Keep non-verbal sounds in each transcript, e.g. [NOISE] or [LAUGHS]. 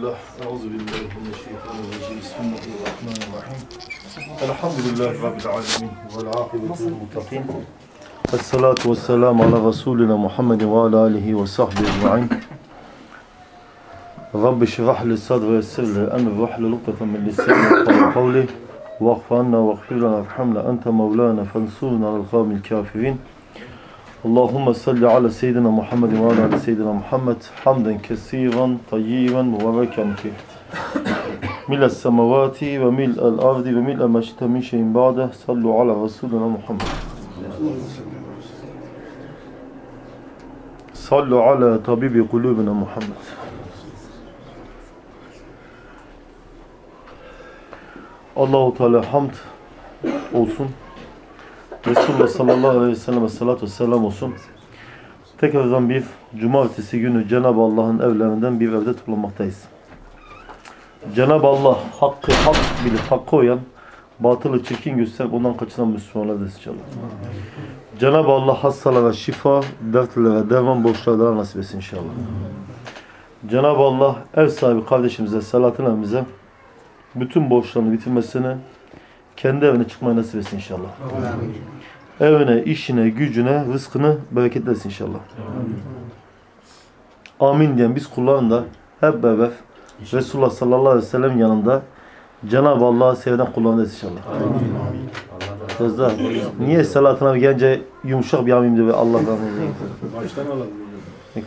الله أعوذ بالله من الشيطان الرجيم بسم الله الرحمن الرحيم الحمد لله رب العالمين والعاقبة للمتقين الصلاة والسلام على رسولنا محمد وعلى آله وصحبه أجمعين رب اشرح لي صدري ويسر لي أمري واحلل عقدة من لساني يفقهوا قولي واغف عنا واغفر لنا وارحمنا أنت مولانا فانصرنا على القوم الكافرين اللهم صل على سيدنا محمد وعلى سيدنا محمد حمدا كثيرا طيبا مباركا فيه. ملء السماوات وملء الأرض وملء ما شئت من شيء بعده. صلوا على رسولنا محمد. صلوا على طبيب قلوبنا محمد. Allahu Teala hamd olsun. Resulullah sallallahu aleyhi ve selleme salatu selam olsun. Tekrardan bir cumartesi günü Cenab-ı Allah'ın evlerinden bir evde toplanmaktayız. Cenab-ı Allah hakkı hak bilip hakkı oyan, batılı çirkin gösterip ondan kaçınan Müslümanlar desin inşallah. Cenab-ı Allah hastalara şifa, dertlere derman, borçlara nasip etsin inşallah. Cenab-ı Allah ev sahibi kardeşimize, Selahattin abimize bütün borçlarını bitirmesini, kendi evine çıkmayı nasip etsin inşallah. Evine, işine, gücüne, rızkını bereketlesin inşallah. Amin diyen biz kulların da hep beraber Resulullah sallallahu aleyhi ve sellem yanında Cenab-ı Allah'ı seven kullarını inşallah. Sözde niye salatına gelince yumuşak bir amin diyor Allah'tan Baştan alalım.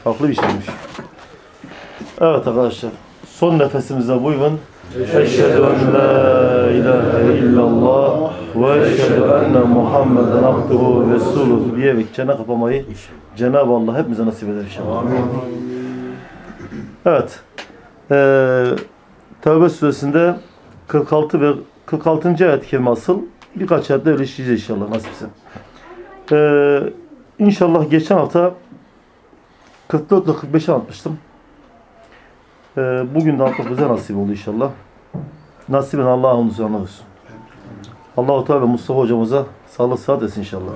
Farklı bir şeymiş. Evet arkadaşlar. Son nefesimize buyurun. Eşhedü en la ilahe illallah ve eşhedü enne Muhammeden abduhu ve resuluhu diyerek çene kapamayı Cenab-ı Allah hepimize nasip eder inşallah. Evet. Ee, Tevbe suresinde 46 ve 46. ayet-i kerime asıl birkaç ayette öyle işleyeceğiz inşallah nasipse. Ee, inşallah geçen hafta 44 ile 45'e anlatmıştım. Ee, bugün de bize nasip oldu inşallah. Nasiben Allah'a onu anlarız. Allah-u Teala Mustafa hocamıza sağlık sıhhat etsin inşallah.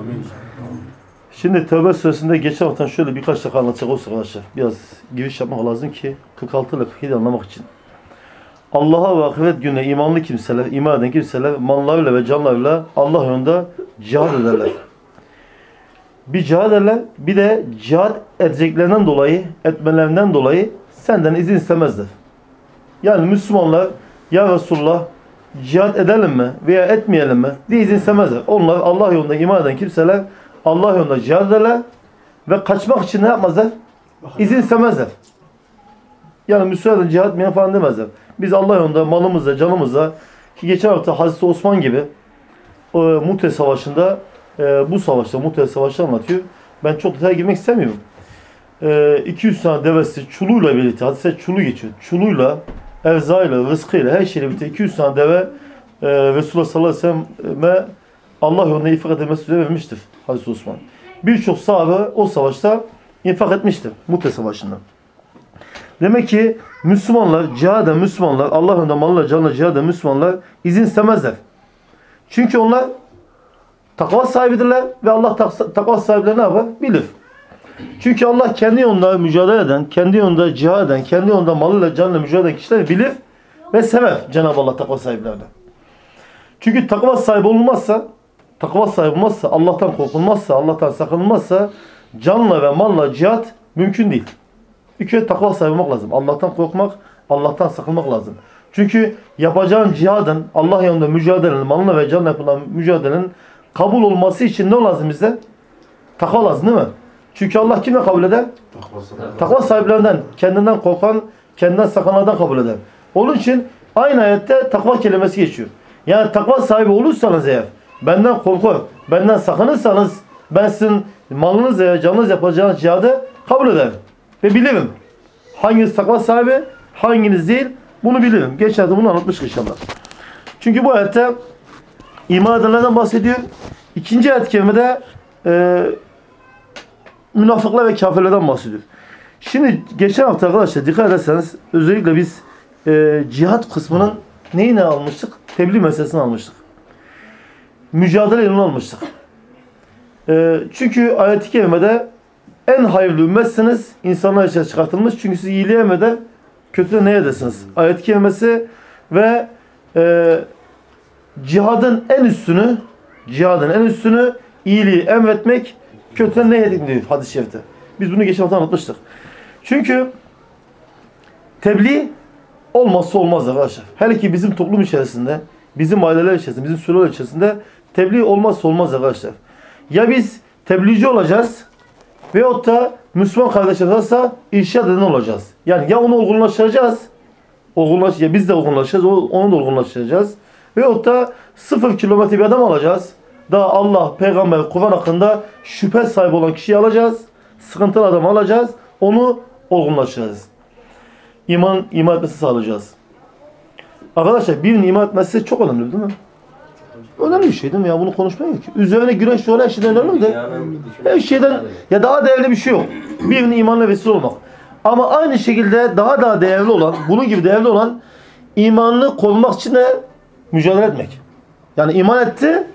Şimdi Tevbe suresinde geçen hafta şöyle birkaç dakika anlatacak olsak arkadaşlar. Biraz giriş yapmak lazım ki 46 ile 47 anlamak için. Allah'a ve ahiret gününe imanlı kimseler, iman eden kimseler mallarıyla ve canlarıyla Allah yolunda cihad ederler. Bir cihad ederler, bir de cihad edeceklerinden dolayı, etmelerinden dolayı senden izin istemezler. Yani Müslümanlar ya Resulullah cihad edelim mi veya etmeyelim mi diye izin istemezler. Onlar Allah yolunda iman eden kimseler Allah yolunda cihad ederler ve kaçmak için ne yapmazlar? İzin istemezler. Yani Müslümanlar cihad etmeyen falan demezler. Biz Allah yolunda malımızla, canımızla ki geçen hafta Hazreti Osman gibi e, Mute Savaşı'nda e, bu savaşta, Mute Savaşı anlatıyor. Ben çok detaya girmek istemiyorum. E, 200 tane devesi çuluyla birlikte, hadise çulu geçiyor. Çuluyla, erzayla, rızkıyla, her şeyle birlikte 200 tane deve e, Resulullah sallallahu aleyhi ve sellem'e Allah yolunda infak edilmesi üzere vermiştir Hazreti Osman. Birçok sahabe o savaşta infak etmiştir. Mute Savaşı'nda. Demek ki Müslümanlar, cihada Müslümanlar, Allah yolunda malıyla canla cihada Müslümanlar izin istemezler. Çünkü onlar takva sahibidirler ve Allah tak- takva sahipleri ne yapar? Bilir. Çünkü Allah kendi yolunda mücadele eden, kendi yolunda cihad eden, kendi yolunda malıyla canla mücadele eden kişileri bilir ve sever Cenab-ı Allah takva sahiplerini. Çünkü takva sahibi olmazsa, takva sahibi olmazsa, Allah'tan korkulmazsa, Allah'tan sakınılmazsa canla ve malla cihad mümkün değil. Bir kere takva sahibi olmak lazım. Allah'tan korkmak, Allah'tan sakınmak lazım. Çünkü yapacağın cihadın, Allah yolunda mücadelenin, malına ve canla yapılan mücadelenin kabul olması için ne lazım bize? Takva lazım değil mi? Çünkü Allah kimle kabul eder? Takva sahiplerinden, kendinden korkan, kendinden sakınanlardan kabul eder. Onun için aynı ayette takva kelimesi geçiyor. Yani takva sahibi olursanız eğer, benden korku, benden sakınırsanız, ben sizin malınız veya canınız yapacağınız cihadı kabul ederim. Ve bilirim. Hanginiz takva sahibi, hanginiz değil, bunu bilirim. Geçen de bunu anlatmıştık inşallah. Çünkü bu ayette iman edenlerden bahsediyor. İkinci ayet-i kerimede e, münafıklar ve kafirlerden bahsediyor. Şimdi geçen hafta arkadaşlar dikkat ederseniz özellikle biz e, cihat kısmının neyini almıştık? Tebliğ meselesini almıştık. Mücadele yolunu almıştık. E, çünkü ayet-i kerimede en hayırlı ümmetsiniz insanlar için çıkartılmış. Çünkü siz iyiliğe emreder, kötüden ne edersiniz? Ayet kelimesi ve e, cihadın en üstünü cihadın en üstünü iyiliği emretmek kötüden ne yedik diyor hadis-i şerifte. Biz bunu geçen hafta anlatmıştık. Çünkü tebliğ olmazsa olmaz arkadaşlar. Hele ki bizim toplum içerisinde, bizim aileler içerisinde, bizim süreler içerisinde tebliğ olmazsa olmaz arkadaşlar. Ya biz tebliğci olacağız veyahut da Müslüman kardeşler varsa irşad eden olacağız. Yani ya onu olgunlaştıracağız, olgunlaş, ya biz de olgunlaşacağız, onu da olgunlaştıracağız. Veyahut da sıfır kilometre bir adam alacağız. Daha Allah, peygamber, Kur'an hakkında şüphe sahibi olan kişiyi alacağız. Sıkıntılı adamı alacağız. Onu olgunlaştıracağız. İman, iman etmesi sağlayacağız. Arkadaşlar birinin iman etmesi çok önemli değil mi? Önemli bir şey değil mi ya? Bunu konuşmaya yok. Üzerine güneş doğan her şeyden önemli de. Her şeyden ya daha değerli bir şey yok. Birinin imanla vesile olmak. Ama aynı şekilde daha daha değerli olan, bunun gibi değerli olan imanını korumak için de mücadele etmek. Yani iman etti,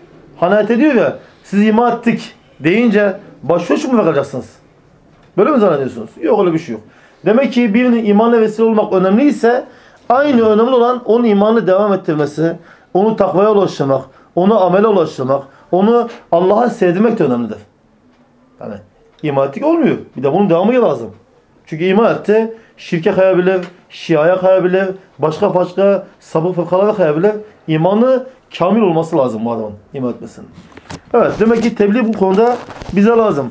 hanayet ediyor ya, siz iman ettik deyince başhoş mu bırakacaksınız? Böyle mi zannediyorsunuz? Yok öyle bir şey yok. Demek ki birinin imanla vesile olmak önemliyse aynı önemli olan onun imanını devam ettirmesi, onu takvaya ulaştırmak, onu amele ulaştırmak, onu Allah'a sevdirmek de önemlidir. Yani iman ettik olmuyor. Bir de bunun devamı lazım. Çünkü iman etti, şirke kayabilir, şiaya kayabilir, başka başka sapık fırkalara kayabilir. İmanı kamil olması lazım bu adamın iman etmesinin. Evet demek ki tebliğ bu konuda bize lazım.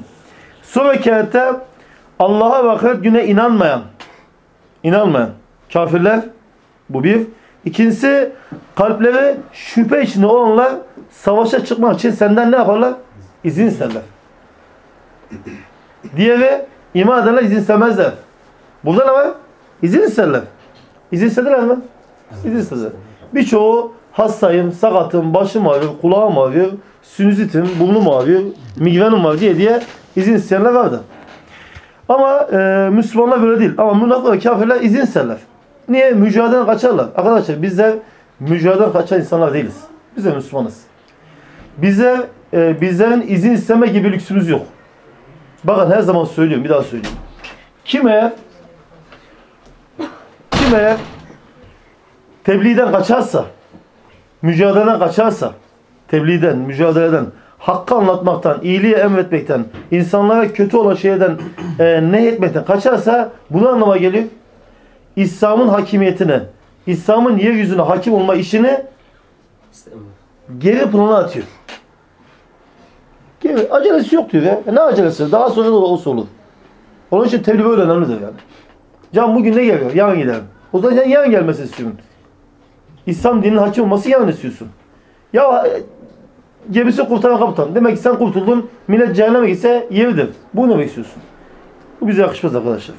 Sonraki ayette Allah'a ve ahiret güne inanmayan, inanmayan kafirler bu bir. İkincisi kalpleri şüphe içinde olanlar savaşa çıkmak için senden ne yaparlar? İzin isterler. Diğeri iman edenler izin istemezler. Burada ne var? İzin isterler. İzin istediler mi? İzin istediler. Birçoğu hastayım, sakatım, başım ağrıyor, kulağım ağrıyor, sinüzitim, burnum ağrıyor, migrenim var diye diye izin isteyenler vardı. Ama e, Müslümanlar böyle değil. Ama münafıklar, kafirler izin isterler. Niye? Mücadeleden kaçarlar. Arkadaşlar bizler mücadeleden kaçan insanlar değiliz. Biz de Müslümanız. Bize e, bizlerin izin isteme gibi lüksümüz yok. Bakın her zaman söylüyorum, bir daha eğer kim eğer tebliğden kaçarsa, mücadeleden kaçarsa, tebliğden, mücadeleden, hakkı anlatmaktan, iyiliği emretmekten, insanlara kötü olan şeyden e, ne etmekten kaçarsa bunu anlama geliyor. İslam'ın hakimiyetine, İslam'ın yeryüzüne hakim olma işini geri plana atıyor. Geri, acelesi yok diyor ya. E Ne acelesi? Daha sonra da olsa olur. Onun için tebliğ böyle önemlidir yani. Can bugün ne geliyor? Yarın gidelim. O zaman sen yarın gelmesi istiyorsun. İslam dininin hakim olması yarın istiyorsun. Ya gemisi kurtaran kaptan. Demek ki sen kurtuldun. Millet cehenneme gitse yeridir. Bu ne istiyorsun? Bu bize yakışmaz arkadaşlar.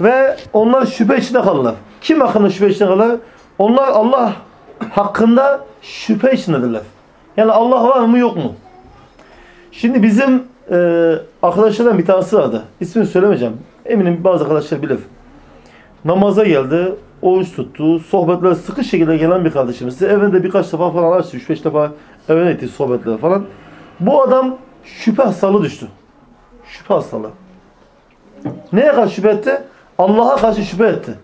Ve onlar şüphe içinde kalırlar. Kim hakkında şüphe içinde kalır? Onlar Allah hakkında şüphe içindedirler. Yani Allah var mı yok mu? Şimdi bizim e, arkadaşlardan bir tanesi vardı. İsmini söylemeyeceğim. Eminim bazı arkadaşlar bilir. Namaza geldi, oruç tuttu, sohbetler sıkı şekilde gelen bir kardeşimizdi. Evinde birkaç defa falan açtı, 3-5 defa evine etti sohbetler falan. Bu adam şüphe hastalığı düştü. Şüphe hastalığı. Neye karşı şüphe etti? Allah'a karşı şüphe etti.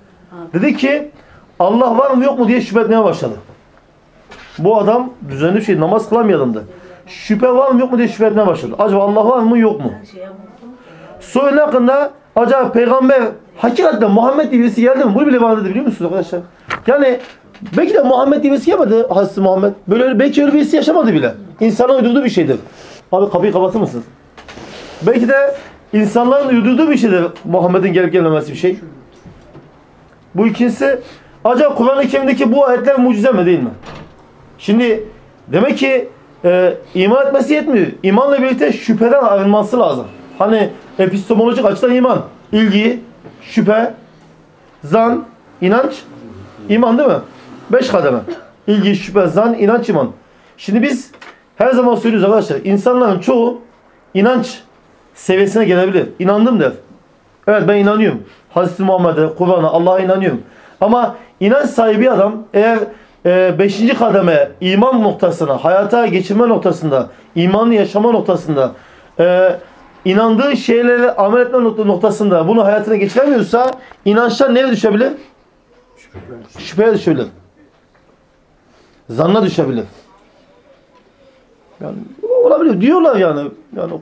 Dedi ki Allah var mı yok mu diye şüphe etmeye başladı. Bu adam düzenli bir şey namaz kılan bir adamdı. Şüphe var mı yok mu diye şüphe etmeye başladı. Acaba Allah var mı yok mu? Soyun hakkında acaba peygamber hakikaten Muhammed diye geldi mi? Bunu bile bana dedi biliyor musunuz arkadaşlar? Yani belki de Muhammed diye birisi gelmedi Hazreti Muhammed. Böyle belki öyle birisi yaşamadı bile. İnsana uydurduğu bir şeydir. Abi kapıyı kapatır mısınız? Belki de insanların uydurduğu bir şeydir Muhammed'in gelip gelmemesi bir şey. Bu ikincisi acaba Kur'an-ı Kerim'deki bu ayetler mucize mi değil mi? Şimdi demek ki e, iman etmesi yetmiyor. İmanla birlikte şüpheden arınması lazım. Hani epistemolojik açıdan iman. İlgi, şüphe, zan, inanç, iman değil mi? Beş kademe. İlgi, şüphe, zan, inanç, iman. Şimdi biz her zaman söylüyoruz arkadaşlar. İnsanların çoğu inanç seviyesine gelebilir. İnandım der. Evet ben inanıyorum. Hazreti Muhammed'e, Kur'an'a, Allah'a inanıyorum. Ama inanç sahibi adam eğer e, beşinci kademe iman noktasına, hayata geçirme noktasında, imanlı yaşama noktasında e, inandığı şeylere amel etme nok- noktasında bunu hayatına geçiremiyorsa inançlar neye düşebilir? Şüpheye düşebilir. Zanna düşebilir. Yani olabilir diyorlar yani. Yani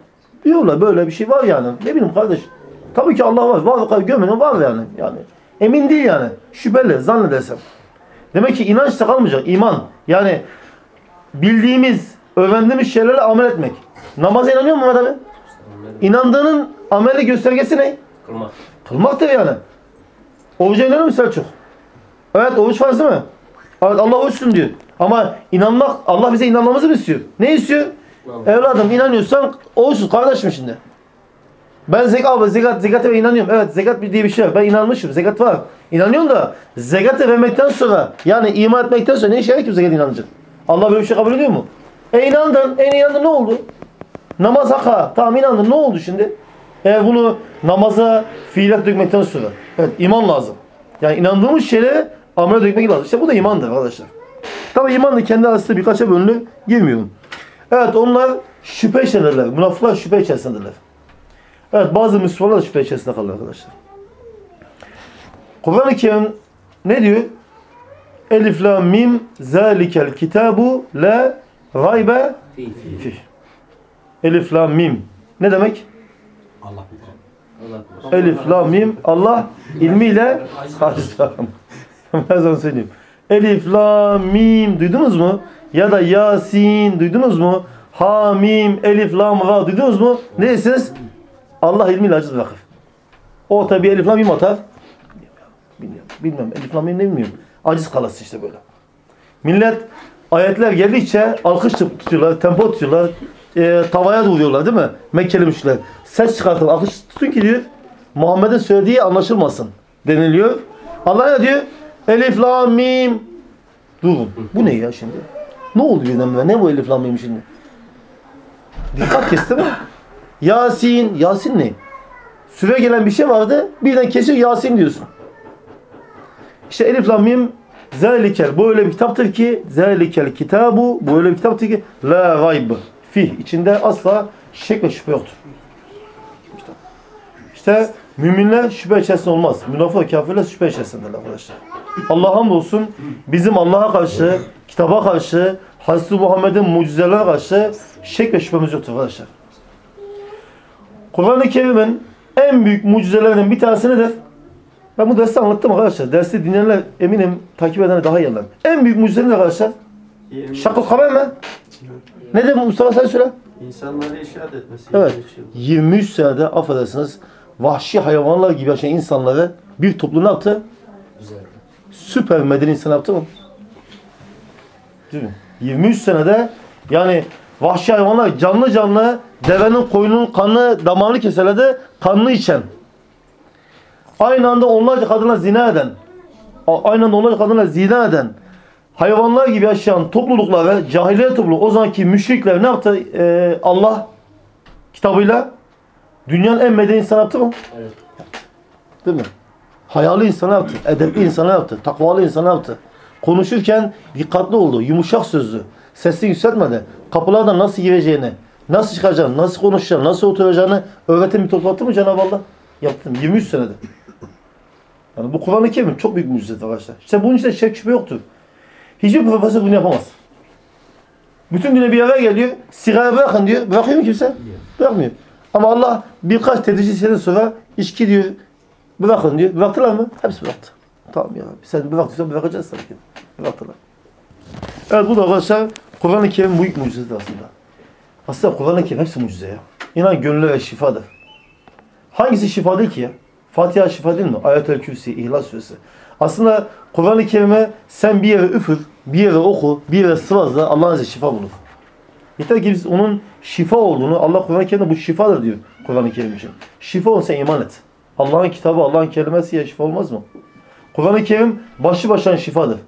diyorlar böyle bir şey var yani. Ne bileyim kardeş. Tabii ki Allah var. Var var gömenin var yani. Yani emin değil yani. Şüpheli zannedersem. Demek ki inanç da kalmayacak. iman. Yani bildiğimiz, öğrendiğimiz şeylerle amel etmek. Namaza inanıyor mu Mehmet abi? İnandığının ameli göstergesi ne? Kılmak. Kılmaktır yani. Oruca inanır mı Selçuk? Evet oruç farz değil mi? Evet Allah oruçsun diyor. Ama inanmak, Allah bize inanmamızı mı istiyor? Ne istiyor? Evladım inanıyorsan oruçsuz kardeşim şimdi. Ben zekat, zekat, zekata inanıyorum. Evet zekat diye bir şey var. Ben inanmışım. Zekat var. İnanıyorum da zekatı vermekten sonra yani iman etmekten sonra ne işe yarar ki zekat inancın? Allah böyle bir şey kabul ediyor mu? E inandın. E inandın ne oldu? Namaz haka. Tamam inandın. Ne oldu şimdi? Eğer bunu namaza fiilat dökmekten sonra. Evet iman lazım. Yani inandığımız şeylere amele dökmek lazım. İşte bu da imandır arkadaşlar. Tabi iman da kendi arasında birkaça bölümlü girmiyorum. Evet onlar şüphe içindedirler. Münafıklar şüphe içerisindedirler. Evet bazı Müslümanlar da şüphe içerisinde kalır arkadaşlar. Kur'an-ı Kerim ne diyor? Elif la mim zalikel kitabu la gaybe Fi. fih. Elif la mim. Ne demek? Allah bilir. Elif la mim Allah ilmiyle Aleyhisselam. Ben sana söyleyeyim. Elif la mim duydunuz mu? Ya da Yasin duydunuz mu? Ha mim elif lam ra duydunuz mu? Ne dersiniz? Allah ilmiyle aciz bırakır. O tabi elif lam mim atar. Bilmiyorum. Bilmem. Elif lam mim ne bilmiyorum. Aciz kalasın işte böyle. Millet ayetler geldikçe alkış tutuyorlar, tempo tutuyorlar, e, tavaya vuruyorlar değil mi? Mekkeli müşrikler. Ses çıkartın, alkış tutun ki diyor, Muhammed'in söylediği anlaşılmasın deniliyor. Allah ne diyor? Elif, la, mim. Durun. Bu ne ya şimdi? Ne oldu birdenbire? Ne bu elif, la, mim şimdi? Dikkat kes değil mi? Yasin. Yasin ne? Süre gelen bir şey vardı. Birden kesiyor Yasin diyorsun. İşte Elif Lam Mim Zalikel bu öyle bir kitaptır ki Zalikel kitabu bu öyle bir kitaptır ki La gayb Fih içinde asla şek ve şüphe yoktur. İşte, işte müminler şüphe içerisinde olmaz. Münafık kafirler şüphe içerisindeler arkadaşlar. Allah hamdolsun bizim Allah'a karşı, kitaba karşı, Hazreti Muhammed'in mucizelerine karşı şek ve şüphemiz yoktur arkadaşlar. Kur'an-ı Kerim'in en büyük mucizelerinden bir tanesi nedir? Ben bu dersi anlattım arkadaşlar. Dersi dinleyenler eminim takip edenler daha iyi anlar. En büyük mucize ne arkadaşlar? Şakıl kamer mi? Ne demek Mustafa sen söyle. İnsanları işaret etmesi. Evet. gerekiyor. 23 senede affedersiniz vahşi hayvanlar gibi yaşayan insanları bir toplum ne yaptı? Güzel. Süper medeni insan yaptı mı? Değil mi? 23 senede yani vahşi hayvanlar canlı canlı devenin koyunun kanını damarını keserlerdi kanını içen. Aynı anda onlarca kadına zina eden, aynı anda onlarca kadına zina eden, hayvanlar gibi yaşayan topluluklar ve cahiliye topluluğu o zamanki müşrikler ne yaptı? Ee, Allah kitabıyla dünyanın en medeni insanı yaptı mı? Evet. Değil mi? Hayalı insana yaptı, edepli insana yaptı, takvalı insana yaptı. Konuşurken dikkatli oldu, yumuşak sözlü, sesini yükseltmedi. Kapılardan nasıl gireceğini, nasıl çıkacağını, nasıl konuşacağını, nasıl oturacağını öğreten bir toplattı mı Cenab-ı Allah? Yaptım. 23 senede. Yani bu Kur'an-ı Kerim çok büyük mucize arkadaşlar. İşte bunun içinde şek şüphe yoktur. Hiçbir profesör bunu yapamaz. Bütün güne bir eve geliyor, sigara bırakın diyor. Bırakıyor mu kimse? Bırakmıyor. Ama Allah birkaç tedrici şeyden sonra içki diyor, bırakın diyor. Bıraktılar mı? Hepsi bıraktı. Tamam ya. Sen bıraktıysan bırakacağız tabii. Bıraktılar. Evet bu da arkadaşlar Kur'an-ı Kerim büyük mucizedir aslında. Aslında Kur'an-ı Kerim hepsi mucize ya. İnan gönüllere şifadır. Hangisi şifa değil ki ya? Fatiha şifa değil mi? Ayet-el Kürsi, İhlas Suresi. Aslında Kur'an-ı Kerim'e sen bir yere üfür, bir yere oku, bir yere sıvazla Allah'ın izniyle şifa bulur. Yeter ki biz onun şifa olduğunu, Allah Kur'an-ı Kerim'de bu şifadır diyor Kur'an-ı Kerim için. Şifa olsa iman et. Allah'ın kitabı, Allah'ın kelimesi ya şifa olmaz mı? Kur'an-ı Kerim başlı başına şifadır.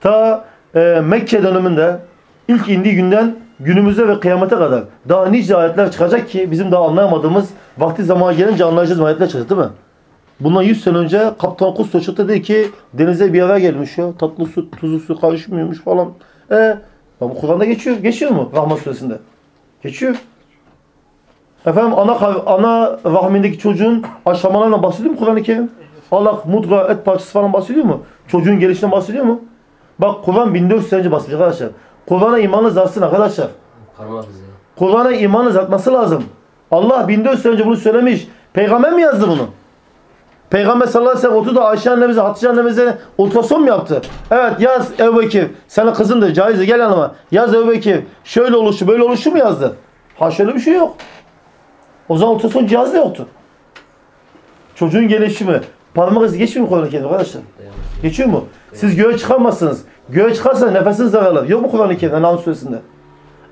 Ta e, Mekke döneminde ilk indiği günden günümüze ve kıyamete kadar daha nice ayetler çıkacak ki bizim daha anlayamadığımız vakti zamanı gelince anlayacağız ayetler çıkacak değil mi? Bundan 100 sene önce Kaptan Kusto çıktı dedi ki denize bir eve gelmiş ya. Tatlı su, tuzlu su karışmıyormuş falan. E, bu Kur'an'da geçiyor. Geçiyor mu? Rahman suresinde. Geçiyor. Efendim ana ana rahmindeki çocuğun aşamalarına bahsediyor mu Kur'an-ı Kerim? Allah mudra et parçası falan bahsediyor mu? Çocuğun gelişinden bahsediyor mu? Bak Kur'an 1400 sene önce bahsediyor arkadaşlar. Kur'an'a imanınız artsın arkadaşlar. Kur'an'a imanınız artması lazım. Allah 1400 sene önce bunu söylemiş. Peygamber mi yazdı bunu? Peygamber sallallahu aleyhi ve sellem oturdu Ayşe annemize, Hatice annemize ultrason mu yaptı? Evet yaz Ebu Bekir. Senin kızındır caizi gel yanıma. Yaz Ebu Bekir. Şöyle oluşu böyle oluşu mu yazdı? Ha şöyle bir şey yok. O zaman ultrason cihazı da yoktu. Çocuğun gelişimi. Parmak izi geçmiyor mu Kur'an-ı Kerim'de arkadaşlar? Geçiyor mu? Siz göğe çıkamazsınız. Göğe çıkarsa nefesiniz daralır. Yok mu Kur'an-ı Kerim'de? Namus suresinde.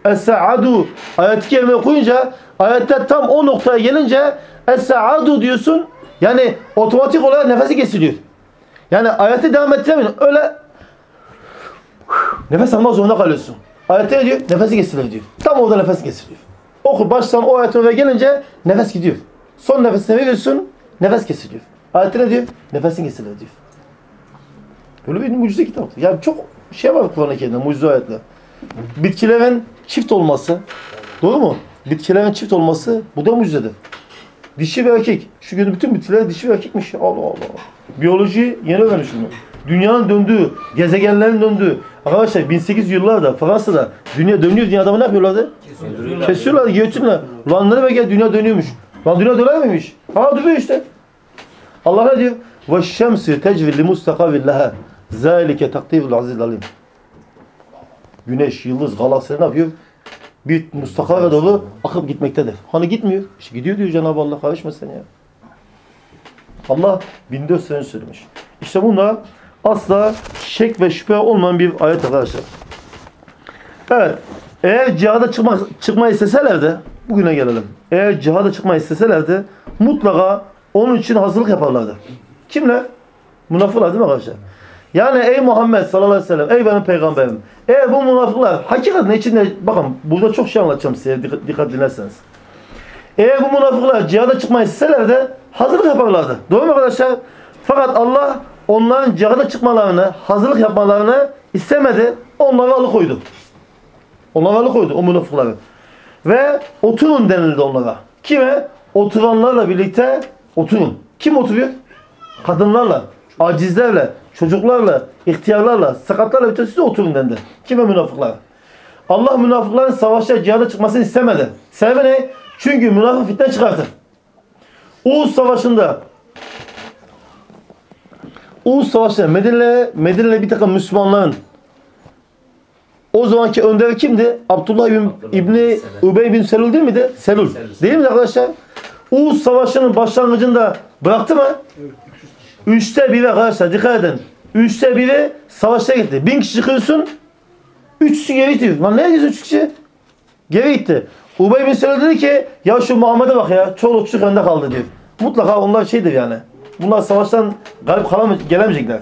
Es-sa'adu ayet-i kerime okuyunca ayette tam o noktaya gelince es-sa'adu diyorsun. Yani otomatik olarak nefesi kesiliyor. Yani ayeti devam ettiremiyorsun. Öyle nefes almak zorunda kalıyorsun. Ayette ne diyor? Nefesi kesilir diyor. Tam orada nefes kesiliyor. Oku baştan o ayetin oraya gelince nefes gidiyor. Son nefesini veriyorsun, nefes kesiliyor. Ayette ne diyor? Nefesin kesilir diyor. Böyle bir mucize kitap. Yani çok şey var Kur'an-ı Kerim'de mucize ayetler. Bitkilerin çift olması. Doğru mu? Bitkilerin çift olması bu da mucizedir. Dişi ve erkek. Şu gün bütün bitkiler dişi ve erkekmiş. Allah Allah. Biyoloji yeni öğrenmiş bunu. Dünyanın döndüğü, gezegenlerin döndüğü. Arkadaşlar 1800 yıllarda Fransa'da dünya dönüyor. Dünya adamı ne yapıyorlardı? Kesiyorlar, giyotinle. Ulan ne demek ya dünya dönüyormuş. Lan dünya döner miymiş? Ha duruyor işte. Allah ne diyor? Ve şemsi tecri li mustakavin leha. Zalike takdirul aziz alim. Güneş, yıldız, galaksiler ne yapıyor? Bir mustakara doğru akıp gitmektedir. Hani gitmiyor. İşte gidiyor diyor Cenab-ı Allah. Karışma sen ya. Allah 1400 sene söylemiş. İşte bunda asla şek ve şüphe olmayan bir ayet arkadaşlar. Evet. Eğer cihada çıkmak, çıkmayı isteselerdi, bugüne gelelim. Eğer cihada çıkmayı isteselerdi, mutlaka onun için hazırlık yaparlardı. Kimler? Münafıklar değil mi arkadaşlar? Yani ey Muhammed sallallahu aleyhi ve sellem, ey benim peygamberim. Eğer bu münafıklar hakikaten içinde, bakın burada çok şey anlatacağım size dikkat, dinlerseniz. Eğer bu münafıklar cihada çıkmayı isteselerdi, hazırlık yaparlardı. Doğru mu arkadaşlar? Fakat Allah onların cihada çıkmalarını, hazırlık yapmalarını istemedi. Onları alıkoydu. Onları alıkoydu o münafıkları. Ve oturun denildi onlara. Kime? Oturanlarla birlikte oturun. Kim oturuyor? Kadınlarla, acizlerle, çocuklarla, ihtiyarlarla, sakatlarla birlikte siz de oturun dendi. Kime münafıklar? Allah münafıkların savaşta cihada çıkmasını istemedi. Sebebi ne? Çünkü münafık fitne çıkartır. Uğuz Savaşı'nda Uğuz Savaşı'nda Medine, Medine'li bir takım Müslümanların o zamanki önderi kimdi? Abdullah bin, İbni. Übey bin Selul değil miydi? Selul. Selul. Değil mi arkadaşlar? Uğuz Savaşı'nın başlangıcında bıraktı mı? Üçte biri arkadaşlar dikkat edin. Üçte biri savaşta gitti. Bin kişi çıkıyorsun. Üçüsü geri gitti. Lan ne diyorsun üç kişi? Geri gitti. Ubey bin Selul dedi ki ya şu Muhammed'e bak ya çoluk çocuk önde kaldı diyor. Mutlaka onlar şeydir yani. Bunlar savaştan galip kalamay- gelemeyecekler.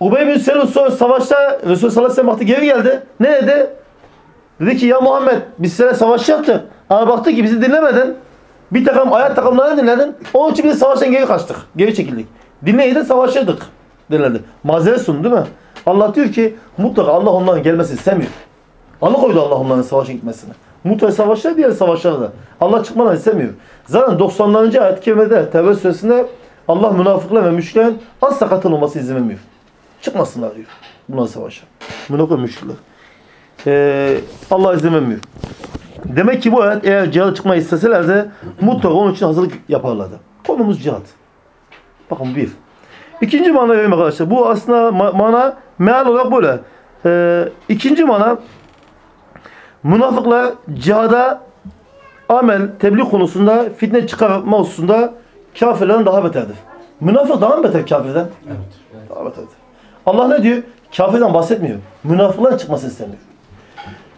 Ubey bin Selul sonra savaşta Resulullah sallallahu aleyhi baktı geri geldi. Ne dedi? Dedi ki ya Muhammed biz sana savaş yaptık. Ama baktık ki bizi dinlemedin. Bir takım ayet takımlarını dinledin. Onun için biz savaştan geri kaçtık. Geri çekildik. Dinleydin savaşırdık denildi. Mazeret sundu değil mi? Allah diyor ki mutlaka Allah onların gelmesini istemiyor. Alıkoydu Allah onların savaşa gitmesini. Mutlaka savaşlar diğer savaşlar da. Allah çıkmadan istemiyor. Zaten 90. ayet-i kerimede Tevbe suresinde Allah münafıklar ve müşriklerin asla katılmaması izin vermiyor. Çıkmasınlar diyor. Bunlar savaşa. Münafıklar müşrikler. Ee, Allah izin vermiyor. Demek ki bu ayet eğer cihada çıkmayı isteselerdi mutlaka onun için hazırlık yaparlardı. Konumuz cihat. Bakın bir. İkinci mana vereyim arkadaşlar. Bu aslında ma- mana meal olarak böyle. Ee, ikinci mana münafıklar cihada amel, tebliğ konusunda fitne çıkarma hususunda kafirlerden daha beterdir. Münafık daha mı beter kafirden? Daha beterdir. Allah ne diyor? Kafirden bahsetmiyor. Münafıkların çıkmasını istemiyor.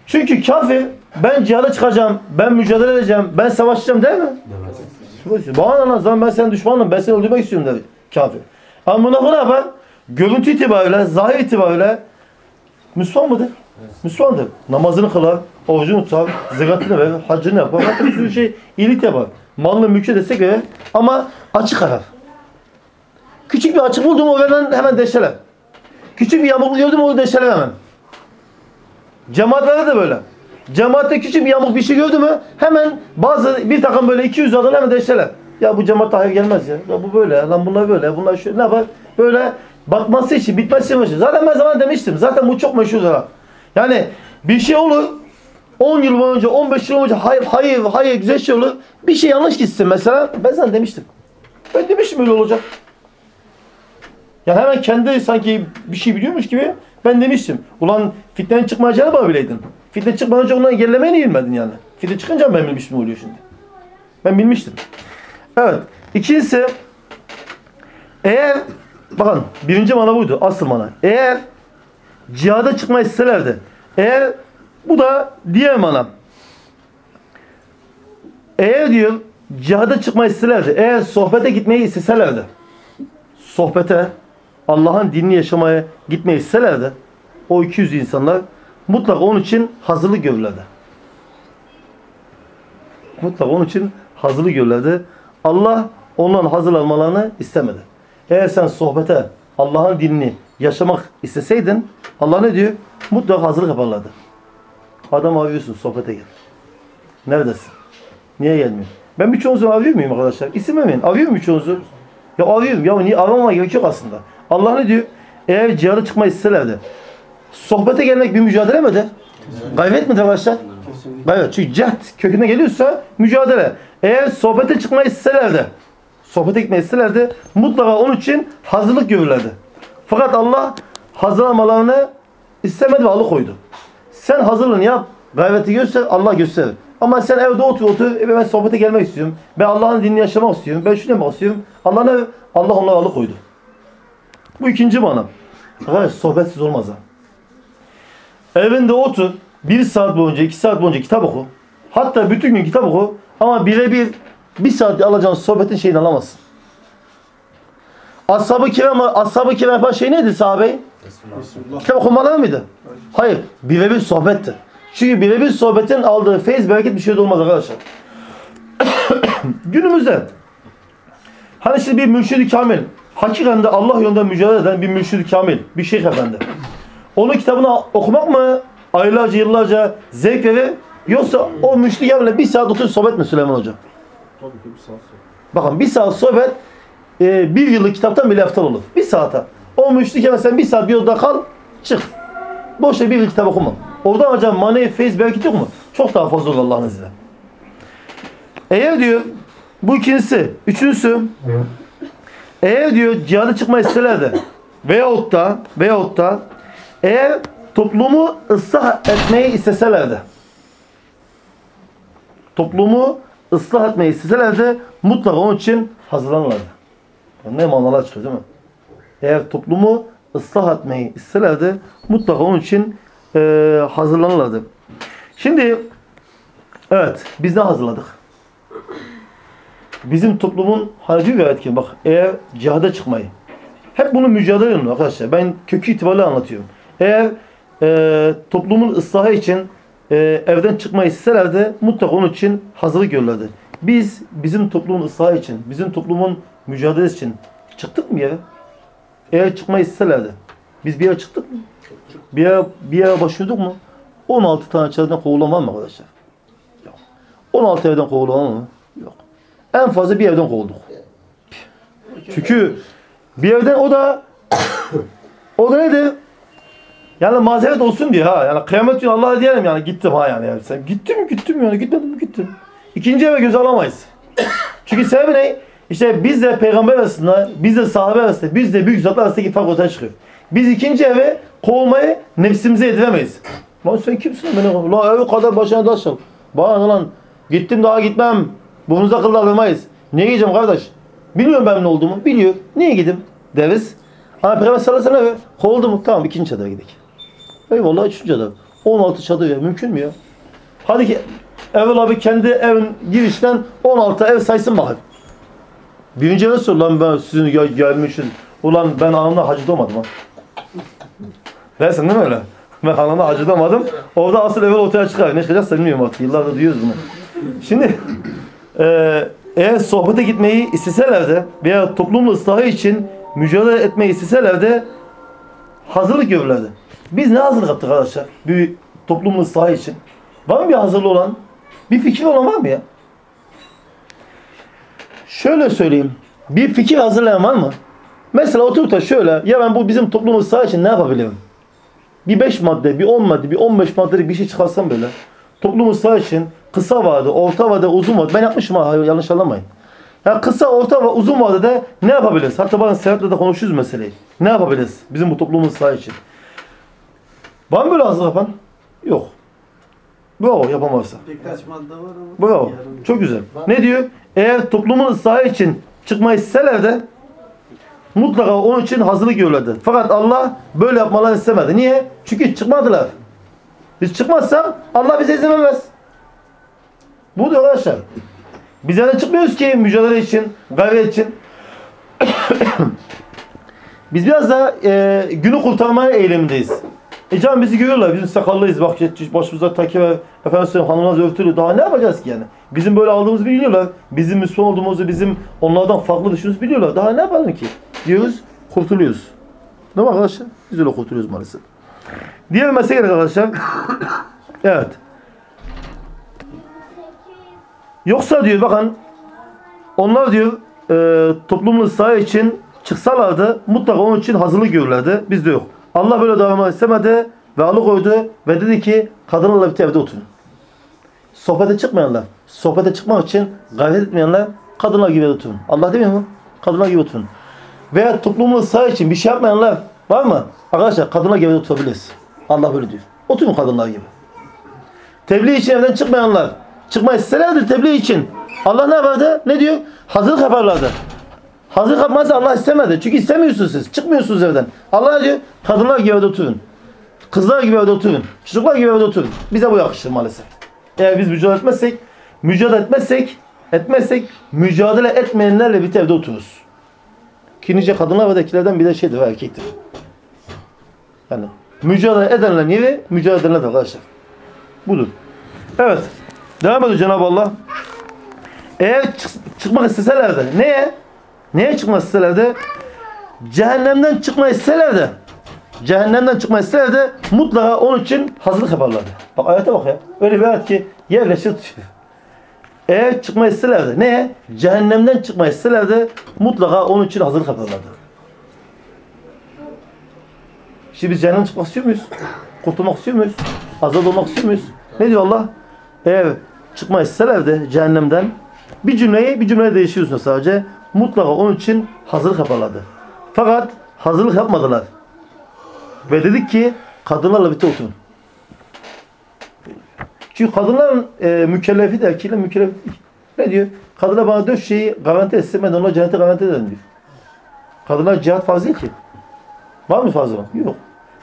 Çünkü kafir ben cihada çıkacağım, ben mücadele edeceğim, ben savaşacağım değil mi? Bana ne zaman ben senin düşmanım, ben seni öldürmek istiyorum der kafir. Ama münafık ne yapar? Görüntü itibariyle, zahir itibariyle Müslüman mıdır? Müslümandır. Namazını kılar, orucunu tutar, zekatını verir, haccını yapar. Hatta bir sürü şey iyilik yapar. Malını mülkü destek verir ama açık arar. Küçük bir açık buldu mu o hemen, hemen deşeler. Küçük bir yamuk gördü mü onu deşeler hemen. Cemaatlerde de böyle. Cemaatte küçük bir yamuk bir şey gördü mü hemen bazı bir takım böyle 200 adam hemen değiştiler. Ya bu cemaat hayır gelmez ya. ya. Bu böyle lan bunlar böyle bunlar şöyle ne yapar? Böyle bakması için bitmesi için meşhur. Zaten ben zaman demiştim. Zaten bu çok meşhur. Yani bir şey olur 10 yıl boyunca 15 yıl boyunca hayır hayır hayır güzel şey olur. Bir şey yanlış gitsin mesela ben sana demiştim. Ben demiştim öyle olacak. Yani hemen kendi sanki bir şey biliyormuş gibi ben demiştim. Ulan fitnenin çıkmayacağını bana bileydin. Fitne çıkmadan önce ondan engellemeyi niye bilmedin yani? Fitne çıkınca ben bilmiştim oluyor şimdi. Ben bilmiştim. Evet. İkincisi eğer bakın birinci mana buydu. Asıl mana. Eğer cihada çıkmayı isteselerdi. Eğer bu da diğer mana. Eğer diyor cihada çıkmayı isteselerdi. Eğer sohbete gitmeyi isteselerdi. Sohbete Allah'ın dinini yaşamaya gitmeyi isteselerdi. O 200 insanlar mutlaka onun için hazırlık görürlerdi. Mutlaka onun için hazırlık görürlerdi. Allah onların hazırlanmalarını istemedi. Eğer sen sohbete Allah'ın dinini yaşamak isteseydin Allah ne diyor? Mutlaka hazırlık yaparlardı. Adam arıyorsun sohbete gel. Neredesin? Niye gelmiyor? Ben birçoğunuzu arıyor muyum arkadaşlar? İsim vermeyin. Arıyor muyum birçoğunuzu? Ya arıyorum. Ya niye aramama gerek yok aslında. Allah ne diyor? Eğer cihada çıkmayı isteselerdi. Sohbete gelmek bir mücadele midir? Gayret midir arkadaşlar? Gayret. Çünkü cehd köküne geliyorsa mücadele. Eğer sohbete çıkmayı isteselerdi, sohbete gitmeyi isteselerdi mutlaka onun için hazırlık görürlerdi. Fakat Allah hazırlamalarını istemedi ve alıkoydu. Sen hazırlığını yap, gayreti göster, Allah gösterir. Ama sen evde otur otur, e ben sohbete gelmek istiyorum. Ben Allah'ın dinini yaşamak istiyorum. Ben şunu yapmak istiyorum. Allah ne? Allah onları alıkoydu. Bu ikinci mana. Arkadaş sohbetsiz olmaz ha. Evinde otur. Bir saat boyunca, iki saat boyunca kitap oku. Hatta bütün gün kitap oku. Ama birebir bir saat alacağın sohbetin şeyini alamazsın. Ashab-ı kiram, ashab-ı kiram yapan şey neydi sahabe? Kitap okumaları mıydı? Hayır. Birebir sohbetti. Çünkü birebir sohbetin aldığı feyiz bereket bir şey de olmaz arkadaşlar. [COUGHS] Günümüzde hani şimdi bir mürşid-i kamil hakikaten de Allah yolunda mücadele eden bir mürşid-i kamil, bir şeyh efendi. Onun kitabını okumak mı aylarca yıllarca zevk verir yoksa o mürşid-i kamille bir saat oturup sohbet mi Süleyman Hocam? Tabii ki bir saat sonra. Bakın bir saat sohbet e, bir yıllık kitaptan bile eftal olur. Bir saate. O müşrik hemen sen bir saat bir odada kal, çık. Boşa bir yıl kitap okuma. Oradan hocam manevi feyiz belki yok mu? Çok daha fazla olur Allah'ın izniyle. Eğer diyor, bu ikincisi, üçüncüsü, eğer diyor cihada çıkma istelerdi veyahut da, veyahut da eğer toplumu ıslah etmeyi isteselerdi, toplumu ıslah etmeyi isteselerdi mutlaka onun için hazırlanırlardı. Ne manalar çıkıyor değil mi? Eğer toplumu ıslah etmeyi isteselerdi mutlaka onun için eee hazırlanırlardı. Şimdi evet biz ne hazırladık? Bizim toplumun harcı bir etkin bak eğer cihada çıkmayı hep bunu mücadele yönü arkadaşlar. Ben kökü itibariyle anlatıyorum. Eğer eee, toplumun ıslahı için eee, evden çıkmayı isteselerdi mutlaka onun için hazırlık görürlerdi. Biz bizim toplumun ıslahı için, bizim toplumun mücadelesi için çıktık mı yere? Eğer çıkmayı isteselerdi. Biz bir yere çıktık mı? Bir yere, bir yere başvurduk mu? 16 tane çadırdan kovulan var mı arkadaşlar? Yok. 16 evden kovulan mı? Yok. En fazla bir evden kovulduk. Çünkü bir evden o da o da nedir? Yani mazeret olsun diye ha. Yani kıyamet günü Allah'a diyelim yani gittim ha yani. yani sen gittim mi gittim yani gitmedim mi gittim. İkinci eve göz alamayız. [COUGHS] Çünkü sebebi ne? İşte biz de peygamber arasında, biz de sahabe arasında, biz de büyük zatlar arasındaki fark ortaya çıkıyor. Biz ikinci eve kovulmayı nefsimize yediremeyiz. Lan sen kimsin beni? Lan evi kadar başına taş al. Bana lan? Gittim daha gitmem. Burnunuza akıllı alırmayız. Niye gideceğim kardeş? Bilmiyorum ben ne olduğumu. Biliyor. Niye gideyim? Deriz. Ama Peygamber sallallahu aleyhi ve sellem kovuldu mu? Tamam ikinci çadıra gidelim. Eyvallah üçüncü çadır. 16 çadır ya. Mümkün mü ya? Hadi ki Evvel abi kendi evin girişten 16 ev saysın bakayım. Birinci eve sor lan ben sizin ya gelmişiz. Ulan ben anamla hacı doğmadım ha. Dersin değil mi öyle? Ben anamla hacı doğmadım. Orada asıl evvel ortaya çıkar. Ne çıkacaksa bilmiyorum artık. Yıllardır duyuyoruz bunu. Şimdi eee eğer sohbete gitmeyi isteselerdi veya toplumla ıslahı için mücadele etmeyi isteselerdi hazırlık görürlerdi. Biz ne hazırlık yaptık arkadaşlar? Bir toplumun ıslahı için. Var mı bir hazırlı olan? Bir fikir olan var mı ya? Şöyle söyleyeyim. Bir fikir hazırlayan var mı? Mesela oturup da şöyle ya ben bu bizim toplumumuz sağ için ne yapabilirim? Bir 5 madde, bir 10 madde, bir 15 maddelik bir şey çıkarsam böyle. Toplumumuz sağ için kısa vade, orta vade, uzun vade. Ben yapmışım ha yanlış anlamayın. Ya kısa, orta ve uzun vadede ne yapabiliriz? Hatta bazen Serhat'la da konuşuyoruz meseleyi. Ne yapabiliriz bizim bu toplumumuz sağ için? Var mı böyle hazır yapan? Yok. Bravo yapamazsa. Birkaç madde var ama. Bravo. yarım- Çok güzel. Ne diyor? Eğer toplumun ıslahı için çıkmayı isterler de mutlaka onun için hazırlık görürlerdi. Fakat Allah böyle yapmalarını istemedi. Niye? Çünkü çıkmadılar. Biz çıkmazsak Allah bize izin vermez. Bu diyor arkadaşlar. Biz yani çıkmıyoruz ki mücadele için, gayret için. [COUGHS] Biz biraz da e, günü kurtarmaya eğilimindeyiz. E canım bizi görüyorlar. Bizim sakallıyız. Bak başımıza takip efendim söyleyeyim hanımlar örtülü. Daha ne yapacağız ki yani? Bizim böyle aldığımızı biliyorlar. Bizim Müslüman olduğumuzu, bizim onlardan farklı düşündüğümüzü biliyorlar. Daha ne yapalım ki? Diyoruz, kurtuluyoruz. Değil mi arkadaşlar? Biz öyle kurtuluyoruz maalesef. Diğer mesele arkadaşlar. [COUGHS] evet. Yoksa diyor bakın onlar diyor e, toplumun ıslahı için çıksalardı mutlaka onun için hazırlık görürlerdi. Biz de yok. Allah böyle davranmak istemedi ve alıkoydu ve dedi ki kadınlarla birlikte evde oturun. Sohbete çıkmayanlar, sohbete çıkmak için gayret etmeyenler kadınlar gibi oturun. Allah demiyor mu? Kadınlar gibi oturun. Veya toplumun ıslahı için bir şey yapmayanlar var mı? Arkadaşlar kadınlar gibi oturabiliriz. Allah böyle diyor. Oturun kadınlar gibi. Tebliğ için evden çıkmayanlar çıkmayı istelerdi tebliğ için. Allah ne yapardı? Ne diyor? Hazırlık yaparlardı. Hazırlık yapmazsa Allah istemedi. Çünkü istemiyorsunuz siz. Çıkmıyorsunuz evden. Allah diyor? Kadınlar gibi evde oturun. Kızlar gibi evde oturun. Çocuklar gibi evde oturun. Bize bu yakışır maalesef. Eğer biz mücadele etmezsek, mücadele etmezsek, etmezsek mücadele etmeyenlerle bir evde otururuz. Ki nice kadınlar ve erkeklerden bir de şeydir, o erkektir. Yani mücadele edenler yeri, mücadele edenler de arkadaşlar. Budur. Evet. Devam ediyor Cenab-ı Allah. Eğer çık- çıkmak isteselerdi. Neye? Neye çıkmak isteselerdi? Cehennemden çıkmak isteselerdi. Cehennemden çıkmak isteselerdi mutlaka onun için hazırlık yaparlardı. Bak ayete bak ya. Öyle bir ayet ki yerleşir tutuyor. Eğer çıkmak isteselerdi. Neye? Cehennemden çıkmak isteselerdi mutlaka onun için hazırlık yaparlardı. Şimdi biz cehennemden çıkmak istiyor muyuz? Kurtulmak istiyor muyuz? Azad olmak istiyor muyuz? Ne diyor Allah? Eğer çıkmak isteselerdi cehennemden bir cümleyi bir cümleye değişiyorsun sadece. Mutlaka onun için hazırlık yaparlardı. Fakat hazırlık yapmadılar. Ve dedik ki kadınlarla birlikte oturun. Çünkü kadınların e, mükellefi de erkeğiyle mükellefi. Ne diyor? Kadına bana dört şeyi garanti etse ben ona cennete garanti ederim diyor. Kadınlar cihat farz değil ki. Var mı fazla? Yok.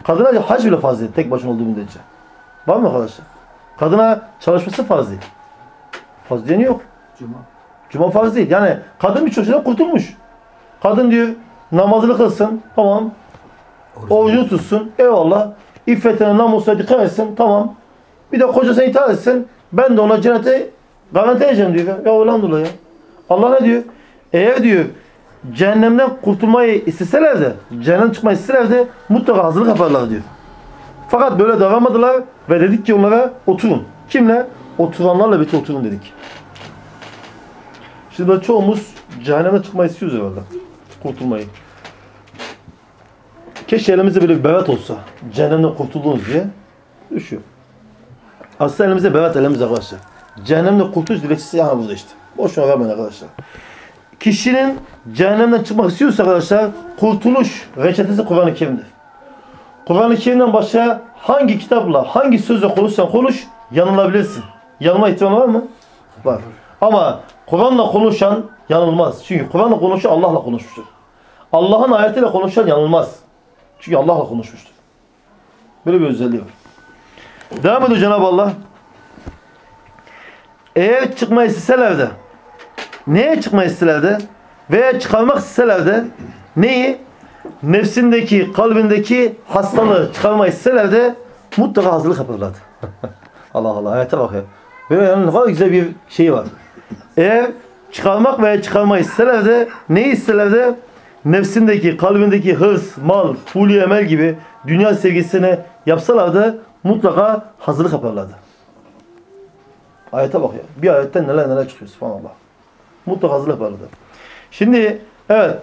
Kadına hac bile farz değil. Tek başına olduğu müddetçe. Var mı arkadaşlar? Kadına çalışması farz değil. Farz diyeni yok. Cuma. Cuma farz değil. Yani kadın bir çocuğuna kurtulmuş. Kadın diyor namazını kılsın. Tamam. Orucunu tutsun. Eyvallah. İffetine namusuna dikkat etsin. Tamam. Bir de kocasına itaat etsin. Ben de ona cennete garanti edeceğim diyor. Ya elhamdülillah ya. Allah ne diyor? Eğer diyor cehennemden kurtulmayı isteseler de, cehennem çıkmayı isteseler de mutlaka hazırlık yaparlar diyor. Fakat böyle davranmadılar ve dedik ki onlara oturun. Kimle? Oturanlarla birlikte oturun dedik. Şimdi böyle çoğumuz cehenneme çıkmayı istiyoruz herhalde. Kurtulmayı. Keşke elimizde böyle bir bevet olsa. Cehennemden kurtuldunuz diye. Düşüyor. Aslında elimizde bevet elimizde arkadaşlar. Cehennemden kurtuluş dilekçesi yani burada işte. Boşuna vermeyin arkadaşlar. Kişinin cehennemden çıkmak istiyorsa arkadaşlar kurtuluş reçetesi Kur'an-ı Kerim'dir. Kur'an-ı Kerim'den başka hangi kitapla, hangi sözle konuşsan konuş yanılabilirsin. Yanılma ihtimali var mı? Var. Ama Kur'an'la konuşan yanılmaz. Çünkü Kur'an'la konuşan Allah'la konuşmuştur. Allah'ın ayetiyle konuşan yanılmaz. Çünkü Allah'la konuşmuştur. Böyle bir özelliği var. Devam ediyor Cenab-ı Allah. Eğer çıkmayı isteselerdi, neye çıkmayı isteselerdi veya çıkarmak isteselerdi neyi? Nefsindeki, kalbindeki hastalığı çıkarmayı isteselerdi mutlaka hazırlık yaparlardı. [LAUGHS] Allah Allah ayete bak ya. Böyle yani ne kadar güzel bir şey var. Eğer çıkarmak veya çıkarmayı isteselerdi neyi isteselerdi? Nefsindeki, kalbindeki hırs, mal, fuli emel gibi dünya sevgisini yapsalardı mutlaka hazırlık yaparlardı. Ayete bak ya. Bir ayetten neler neler çıkıyor subhanallah. Mutlaka hazırlık yaparlardı. Şimdi evet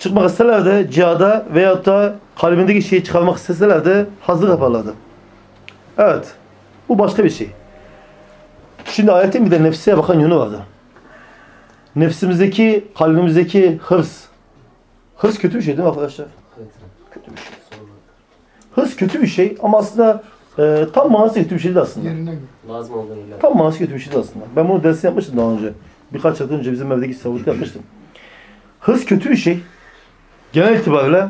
çıkmak isterler de cihada veyahut da kalbindeki şeyi çıkarmak isteseler de hazırlık yaparlardı. Evet. Bu başka bir şey. Şimdi ayetin bir de nefse bakan yönü vardı. Nefsimizdeki, kalbimizdeki hırs. Hırs kötü bir şey değil mi arkadaşlar? Kötü bir şey. Hırs kötü bir şey ama aslında e, tam manası kötü bir şey değil aslında. Yerine. Lazım olduğunu. Tam manası kötü bir şey değil aslında. Ben bunu dersini yapmıştım daha önce. Birkaç hafta önce bizim evdeki savunta yapmıştım. Hırs kötü bir şey. Genel itibariyle.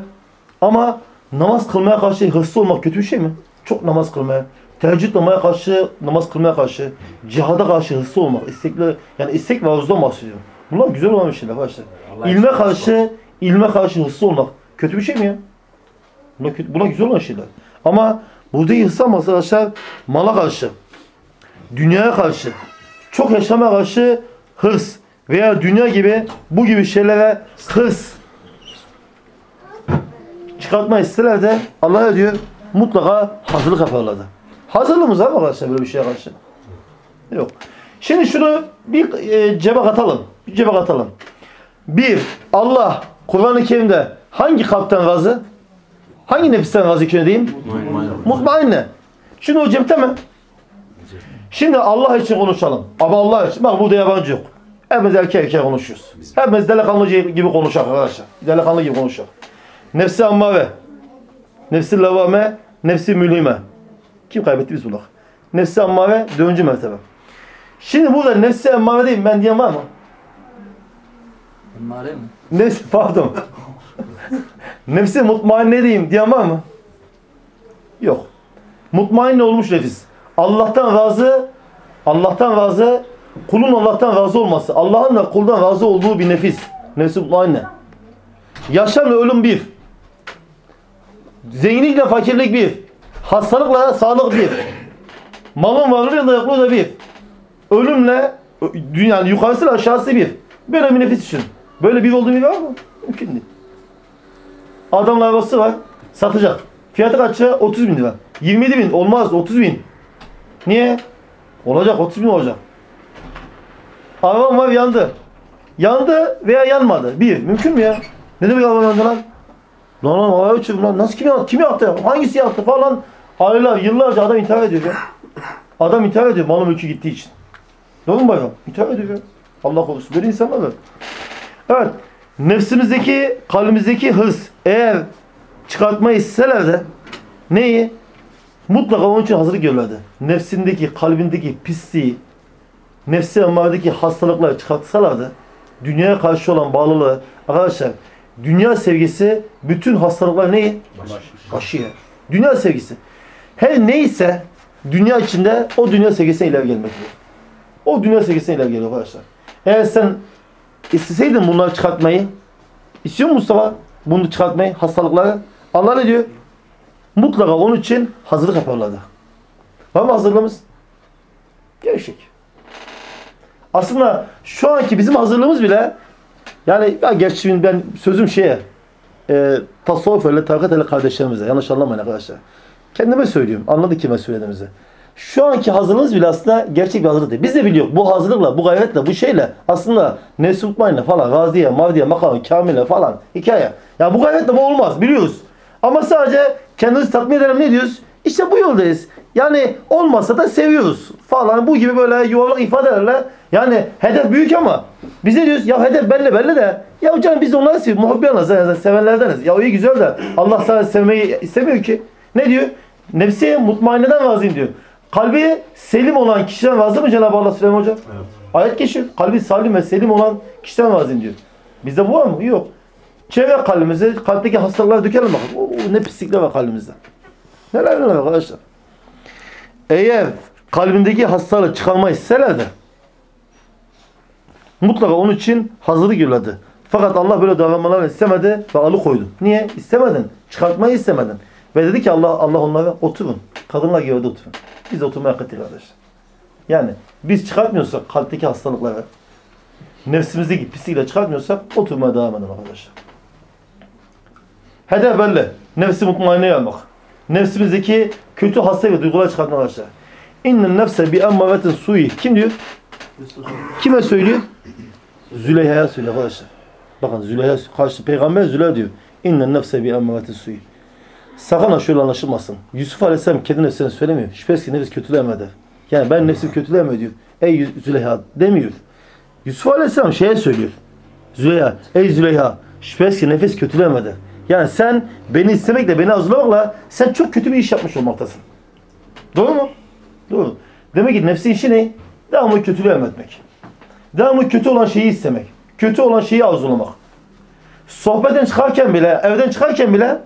Ama namaz kılmaya karşı hırslı olmak kötü bir şey mi? Çok namaz kılmaya, teheccüd namaya karşı, namaz kılmaya karşı, cihada karşı hırslı olmak, istekli, yani istek ve arzudan bahsediyorum. Bunlar güzel olan bir şeyler arkadaşlar. Allah İlme karşı, ilme karşı hırslı olmak kötü bir şey mi ya? Buna, kötü, buna güzel olan şeyler. Ama buradaki hırs ama arkadaşlar mala karşı, dünyaya karşı, çok yaşamaya karşı hırs veya dünya gibi bu gibi şeylere hırs çıkartma isteler de Allah diyor? Mutlaka hazırlık yaparlardı. Hazırlığımız var mı arkadaşlar böyle bir şeye karşı? Yok. Şimdi şunu bir e, cebe katalım. Bir cebe katalım. Bir, Allah Kur'an-ı Kerim'de hangi kalpten razı? Hangi nefisten razı ki diyeyim? Mutmainne. Şimdi cepte mi? Şimdi Allah için konuşalım. Ama Allah için. Bak burada yabancı yok. Hepimiz erkek erkek konuşuyoruz. Hepimiz delikanlı gibi konuşak arkadaşlar. Delikanlı gibi konuşak. Nefsi ammare. Nefsi lavame. Nefsi mülhime. Kim kaybetti biz bulak. Nefsi ammare dördüncü mertebe. Şimdi burada nefsi emmare değil ben diyen var mı? Emmare mi? Nefsi pardon. nefsi mutmainne diyeyim diyen var mı? Yok. Mutmainne olmuş nefis. Allah'tan razı, Allah'tan razı, kulun Allah'tan razı olması. Allah'ın da kuldan razı olduğu bir nefis. Nefsi mutmainne. Yaşam ve ölüm bir. Zenginlikle fakirlik bir. Hastalıkla sağlık bir. Malın varlığı da yokluğu da bir. Ölümle dünyanın yukarısı aşağısı bir. Böyle bir nefis için. Böyle bir olduğu bir var mı? Mümkün değil. Adamın arabası var. Satacak. Fiyatı kaç lira? 30 bin lira. 27 bin. Olmaz. 30 bin. Niye? Olacak. 30 bin olacak. Arabam var yandı. Yandı veya yanmadı. Bir. Mümkün mü ya? Ne demek arabam yandı lan? Lan lan havaya uçurdum lan. Nasıl kim yaptı? Kim yaptı? Hangisi yaptı falan. Aylar, yıllarca adam intihar ediyor ya. Adam intihar ediyor malı mülkü gittiği için. Ne oldu bayram? İntihar ediyor ya. Allah korusun. Böyle insanlar var. Evet. Nefsimizdeki, kalbimizdeki hırs eğer çıkartmayı isteseler de neyi? Mutlaka onun için hazırlık görürlerdi. Nefsindeki, kalbindeki pisliği, nefsi emmardaki hastalıkları çıkartsalardı dünyaya karşı olan bağlılığı arkadaşlar dünya sevgisi bütün hastalıklar neyi? Başı ya. Dünya sevgisi. Her neyse dünya içinde o dünya sevgisine ileri gelmek. O dünya sevgisine ileri geliyor arkadaşlar. Eğer sen isteseydin bunları çıkartmayı istiyor musun Mustafa bunu çıkartmayı hastalıkları Allah ne diyor? Mutlaka onun için hazırlık yaparlardı. Var mı hazırlığımız? Gevşek. Aslında şu anki bizim hazırlığımız bile yani ya gerçi ben sözüm şeye e, tasavvuf öyle tarikat öyle kardeşlerimize yanlış anlamayın arkadaşlar. Kendime söylüyorum. Anladı kime söylediğimizi. Şu anki hazırlığımız bile aslında gerçek bir hazırlık değil. Biz de biliyoruz bu hazırlıkla, bu gayretle, bu şeyle aslında Nefsi Mutmain'le falan, Gaziye, Mavdiye, Makam, Kamil'le falan hikaye. Ya bu gayretle bu olmaz biliyoruz. Ama sadece kendimizi tatmin edelim ne diyoruz? İşte bu yoldayız. Yani olmasa da seviyoruz falan bu gibi böyle yuvarlak ifadelerle yani hedef büyük ama biz ne diyoruz? Ya hedef belli belli de ya canım biz de onları seviyoruz. Muhabbiyanız yani sevenlerdeniz. Ya o iyi güzel de Allah sana sevmeyi istemiyor ki. Ne diyor? Nefsi mutmainneden razıyım diyor. Kalbi selim olan kişiden razı mı Cenab-ı Allah Süleyman Hocam? Evet. Ayet geçiyor. Kalbi salim ve selim olan kişiden razıyım diyor. Bizde bu var mı? Yok. Çevre kalbimizi, kalpteki hastalıkları dökelim bakalım. Oo, ne pislikler var kalbimizde. Neler neler arkadaşlar. Eğer kalbindeki hastalığı çıkarmayı isterler de mutlaka onun için hazırlık yolladı. Fakat Allah böyle davranmalarını istemedi ve alıkoydu. Niye? İstemedin. Çıkartmayı istemedin. Ve dedi ki Allah Allah onlara oturun. Kadınlar gibi oturun. Biz oturmaya ettik arkadaşlar. Yani biz çıkartmıyorsak kalpteki hastalıkları nefsimizdeki pislikle çıkartmıyorsak oturmaya devam edelim arkadaşlar. Hedef belli. Nefsi mutmainne almak. Nefsimizdeki kötü hasta ve duygular çıkartmak arkadaşlar. İnnen nefse bi emmavetin suyi. Kim diyor? Kime söylüyor? Züleyha'ya söylüyor arkadaşlar. Bakın Züleyha karşı peygamber Züleyha diyor. İnnen nefse bi emmavetin suyi. Sakın ha şöyle anlaşılmasın. Yusuf Aleyhisselam kendi nefsine söylemiyor. Şüphesiz ki nefis kötüleyemedi. Yani ben nefsim kötüleyemedi diyor. Ey Züleyha demiyor. Yusuf Aleyhisselam şeye söylüyor. Züleyha, ey Züleyha şüphesiz ki nefis kötülemedi. Yani sen beni istemekle, beni arzulamakla sen çok kötü bir iş yapmış olmaktasın. Doğru mu? Doğru. Demek ki nefsin işi ne? Devamlı kötülüğü emretmek. Devamlı kötü olan şeyi istemek. Kötü olan şeyi arzulamak. Sohbetten çıkarken bile, evden çıkarken bile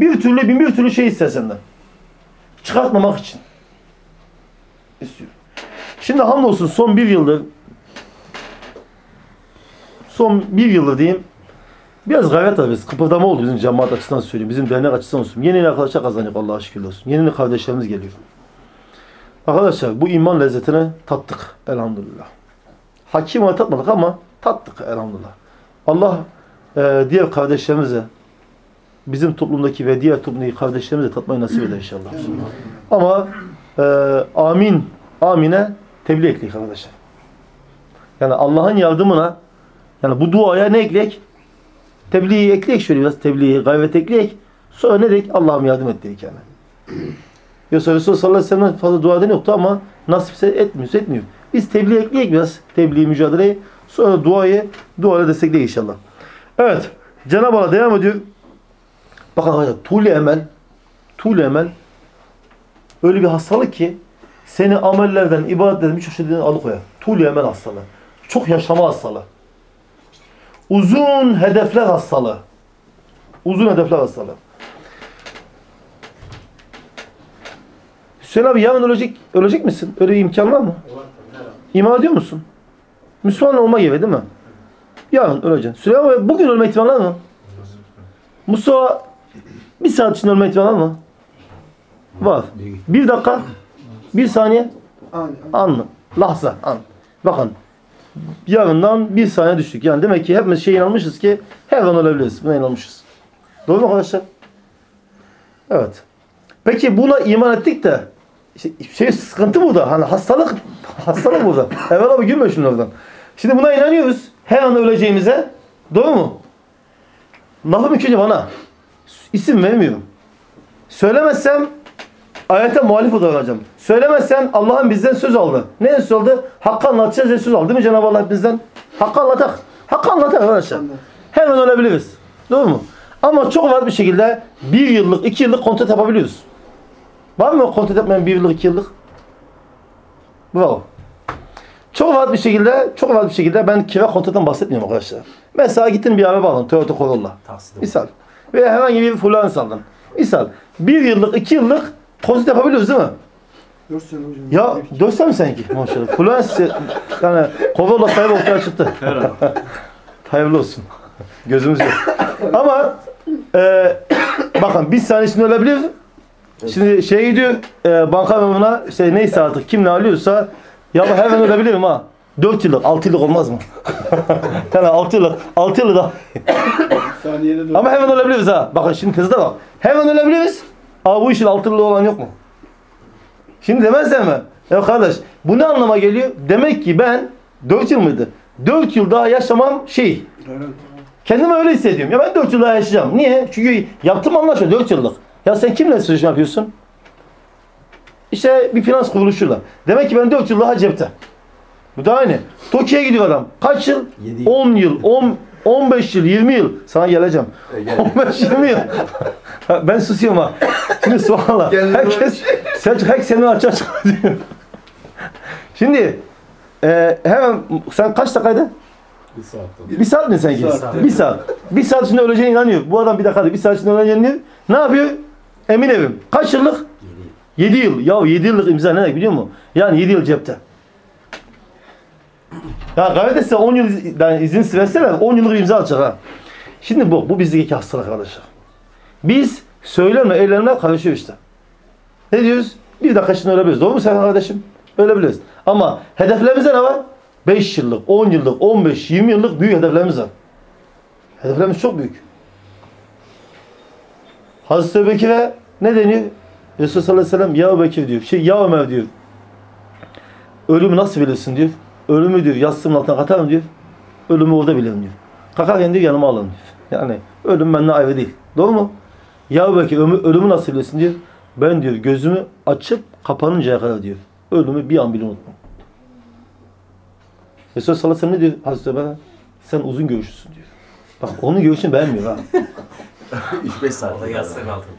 bir türlü bin bir türlü şey ister senden. Çıkartmamak için. İstiyor. Şimdi hamdolsun son bir yıldır son bir yıldır diyeyim biraz gayret alıyoruz. Kıpırdama oldu bizim cemaat açısından söyleyeyim. Bizim dernek açısından olsun. Yeni arkadaşlar kazandık Allah'a şükür olsun. Yeni kardeşlerimiz geliyor. Arkadaşlar bu iman lezzetini tattık elhamdülillah. Hakim tatmadık ama tattık elhamdülillah. Allah e, diğer kardeşlerimize bizim toplumdaki ve diğer toplumdaki kardeşlerimize tatmayı nasip eder inşallah. Ama e, amin, amine tebliğ ekleyik arkadaşlar. Yani Allah'ın yardımına yani bu duaya ne ekleyek? Tebliği ekleyek şöyle biraz tebliği, gayret ekleyek. Sonra ne dedik? Allah'ım yardım et dedik yani. Yoksa Resulullah sallallahu aleyhi ve sellem'den fazla dua eden yoktu ama nasipse etmiyor, etmiyor. Biz tebliğ ekleyek biraz. Tebliğ, mücadeleyi. Sonra duayı, duayla destekleyek inşallah. Evet. Cenab-ı Allah devam ediyor. Bakın arkadaşlar tuğle emel tuğle emel öyle bir hastalık ki seni amellerden, ibadetlerden birçok şeyden alıkoyar. Tuğle emel hastalığı. Çok yaşama hastalığı. Uzun hedefler hastalığı. Uzun hedefler hastalığı. Hüseyin abi yarın ölecek, ölecek misin? Öyle bir imkan var mı? İman ediyor musun? Müslüman olma gibi değil mi? Yarın öleceksin. Süleyman abi bugün ölme ihtimali var mı? Mustafa bir saat için ölme ihtimali var mı? Var. Bir dakika, bir saniye, an mı? Lahza, an. Bakın, yarından bir saniye düştük. Yani demek ki hepimiz şey inanmışız ki her an ölebiliriz. Buna inanmışız. Doğru mu arkadaşlar? Evet. Peki buna iman ettik de işte şey sıkıntı burada. Hani hastalık hastalık burada. [LAUGHS] Evvel abi gülme şunu oradan. Şimdi buna inanıyoruz. Her an öleceğimize. Doğru mu? Lafım ilk önce bana. İsim vermiyorum. Söylemezsem ayete muhalif olacağım. Söylemezsen Allah'ın bizden söz aldı. Ne söz aldı? Hakkı anlatacağız diye söz aldı değil mi Cenab-ı Allah bizden? Hakkı anlatak. Hakkı anlatak arkadaşlar. Hemen ölebiliriz. Doğru mu? Ama çok rahat bir şekilde bir yıllık, iki yıllık kontrat yapabiliyoruz. Var mı kontrat yapmayan bir yıllık, iki yıllık? Bravo. Çok rahat bir şekilde, çok rahat bir şekilde ben kira kontrattan bahsetmiyorum arkadaşlar. Mesela gittin bir araba aldın, Toyota Corolla. Tahsil Misal. Veya herhangi bir fulans aldın. Misal. Bir yıllık, iki yıllık kontrat yapabiliyoruz değil mi? 4 sene hocam. Ya dörtte mi seninki? Maşallah. Fulans yani Corolla sahibi ortaya çıktı. [LAUGHS] Hayırlı olsun. Gözümüz yok. Ama e, bakın bir saniye içinde ölebilir. Şimdi şey gidiyor e, banka memuruna işte neyse artık kim ne alıyorsa ya bu hemen ölebilirim ha. 4 yıllık, 6 yıllık olmaz mı? [LAUGHS] yani 6 yıllık, 6 yıllık daha. Saniyede 4. Ama hemen ölebiliriz ha. Bakın şimdi tezde bak. Hemen ölebiliriz. Ama bu işin 6 yıllık olan yok mu? Şimdi demezler mi? Ya kardeş bu ne anlama geliyor? Demek ki ben 4 yıl mıydı? 4 yıl daha yaşamam şey. Evet. Kendimi öyle hissediyorum. Ya ben 4 yıl daha yaşayacağım. Niye? Çünkü yaptığım anlaşma 4 yıllık. Ya sen kimle sözleşme yapıyorsun? İşte bir finans kuruluşuyla. Demek ki ben 4 yıl daha cepte. Bu da aynı. Tokyo'ya gidiyor adam. Kaç yıl? Yedi yıl. 10 yıl, 10, 15 yıl, 20 yıl. Sana geleceğim. E, gel. 15-20 [LAUGHS] yıl. ben susuyorum ha. Şimdi subhanallah. Herkes, [LAUGHS] Selçuk herkes seni açığa çıkartıyor. Şimdi e, hemen sen kaç dakikaydı? Bir saatte. Bir saat mi sen Bir saat. Bir saat. Bir saat içinde öleceğine inanıyor. Bu adam bir dakika bir saat içinde öleceğine inanıyor. Ne yapıyor? Emin evim. Kaç yıllık? Yedi. 7 yıl. Ya 7 yıllık imza ne demek biliyor musun? Yani 7 yıl cepte. Ya gayret etse 10 yıl iz- yani izin verseler 10 yıllık imza atacak ha. Şimdi bu, bu bizdeki hastalık arkadaşlar. Biz söylemle eylemle karışıyor işte. Ne diyoruz? Bir dakika içinde ölebiliriz. Doğru mu sen kardeşim? Ölebiliriz. Ama hedeflerimizde ne var? 5 yıllık, 10 yıllık, 15, 20 yıllık büyük hedeflerimiz var. Hedeflerimiz çok büyük. Hazreti Bekir'e ne deniyor? Resulullah sallallahu aleyhi ve sellem ya Bekir diyor. Şey ya Ömer diyor. Ölümü nasıl bilirsin diyor. Ölümü diyor yastığımın altına katarım diyor. Ölümü orada bilirim diyor. Kalkarken diyor yanıma alın diyor. Yani ölüm benden ayrı değil. Doğru mu? Ya belki ölümü, ölümü nasıl bilirsin diyor. Ben diyor gözümü açıp kapanıncaya kadar diyor. Ölümü bir an bile unutmam. Resulullah sallallahu aleyhi ve sellem ne diyor Hazreti Ömer'e? Sen uzun görüşlüsün diyor. Bak onun görüşünü beğenmiyor ha. [LAUGHS] 3-5 saat. Orada yastığın altında.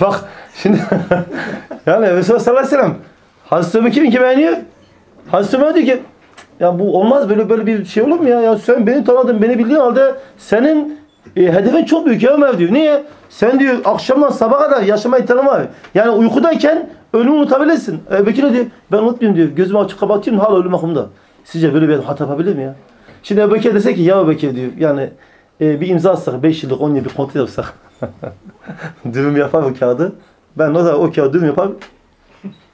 Bak şimdi [LAUGHS] yani Resulullah sallallahu aleyhi ve sellem Hazreti Ömer kimin ki beğeniyor? Hazreti Ömer diyor ki ya bu olmaz böyle böyle bir şey olur mu ya? Ya sen beni tanıdın, beni bildiğin halde senin e, hedefin çok büyük ya Ömer diyor. Niye? Sen diyor akşamdan sabaha kadar yaşama ihtimali. Yani uykudayken ölümü unutabilirsin. E, Bekir diyor? Ben unutmayayım diyor. Gözümü açıp kapatayım hala ölüm aklımda. Sizce böyle bir hata yapabilir mi ya? Şimdi Ebu Bekir dese ki ya Ebu Bekir diyor. Yani e, bir imza atsak 5 yıllık 10 yıllık kontrat yapsak. [LAUGHS] dürüm yapar o kağıdı. Ben o da o kağıdı dürüm yapar.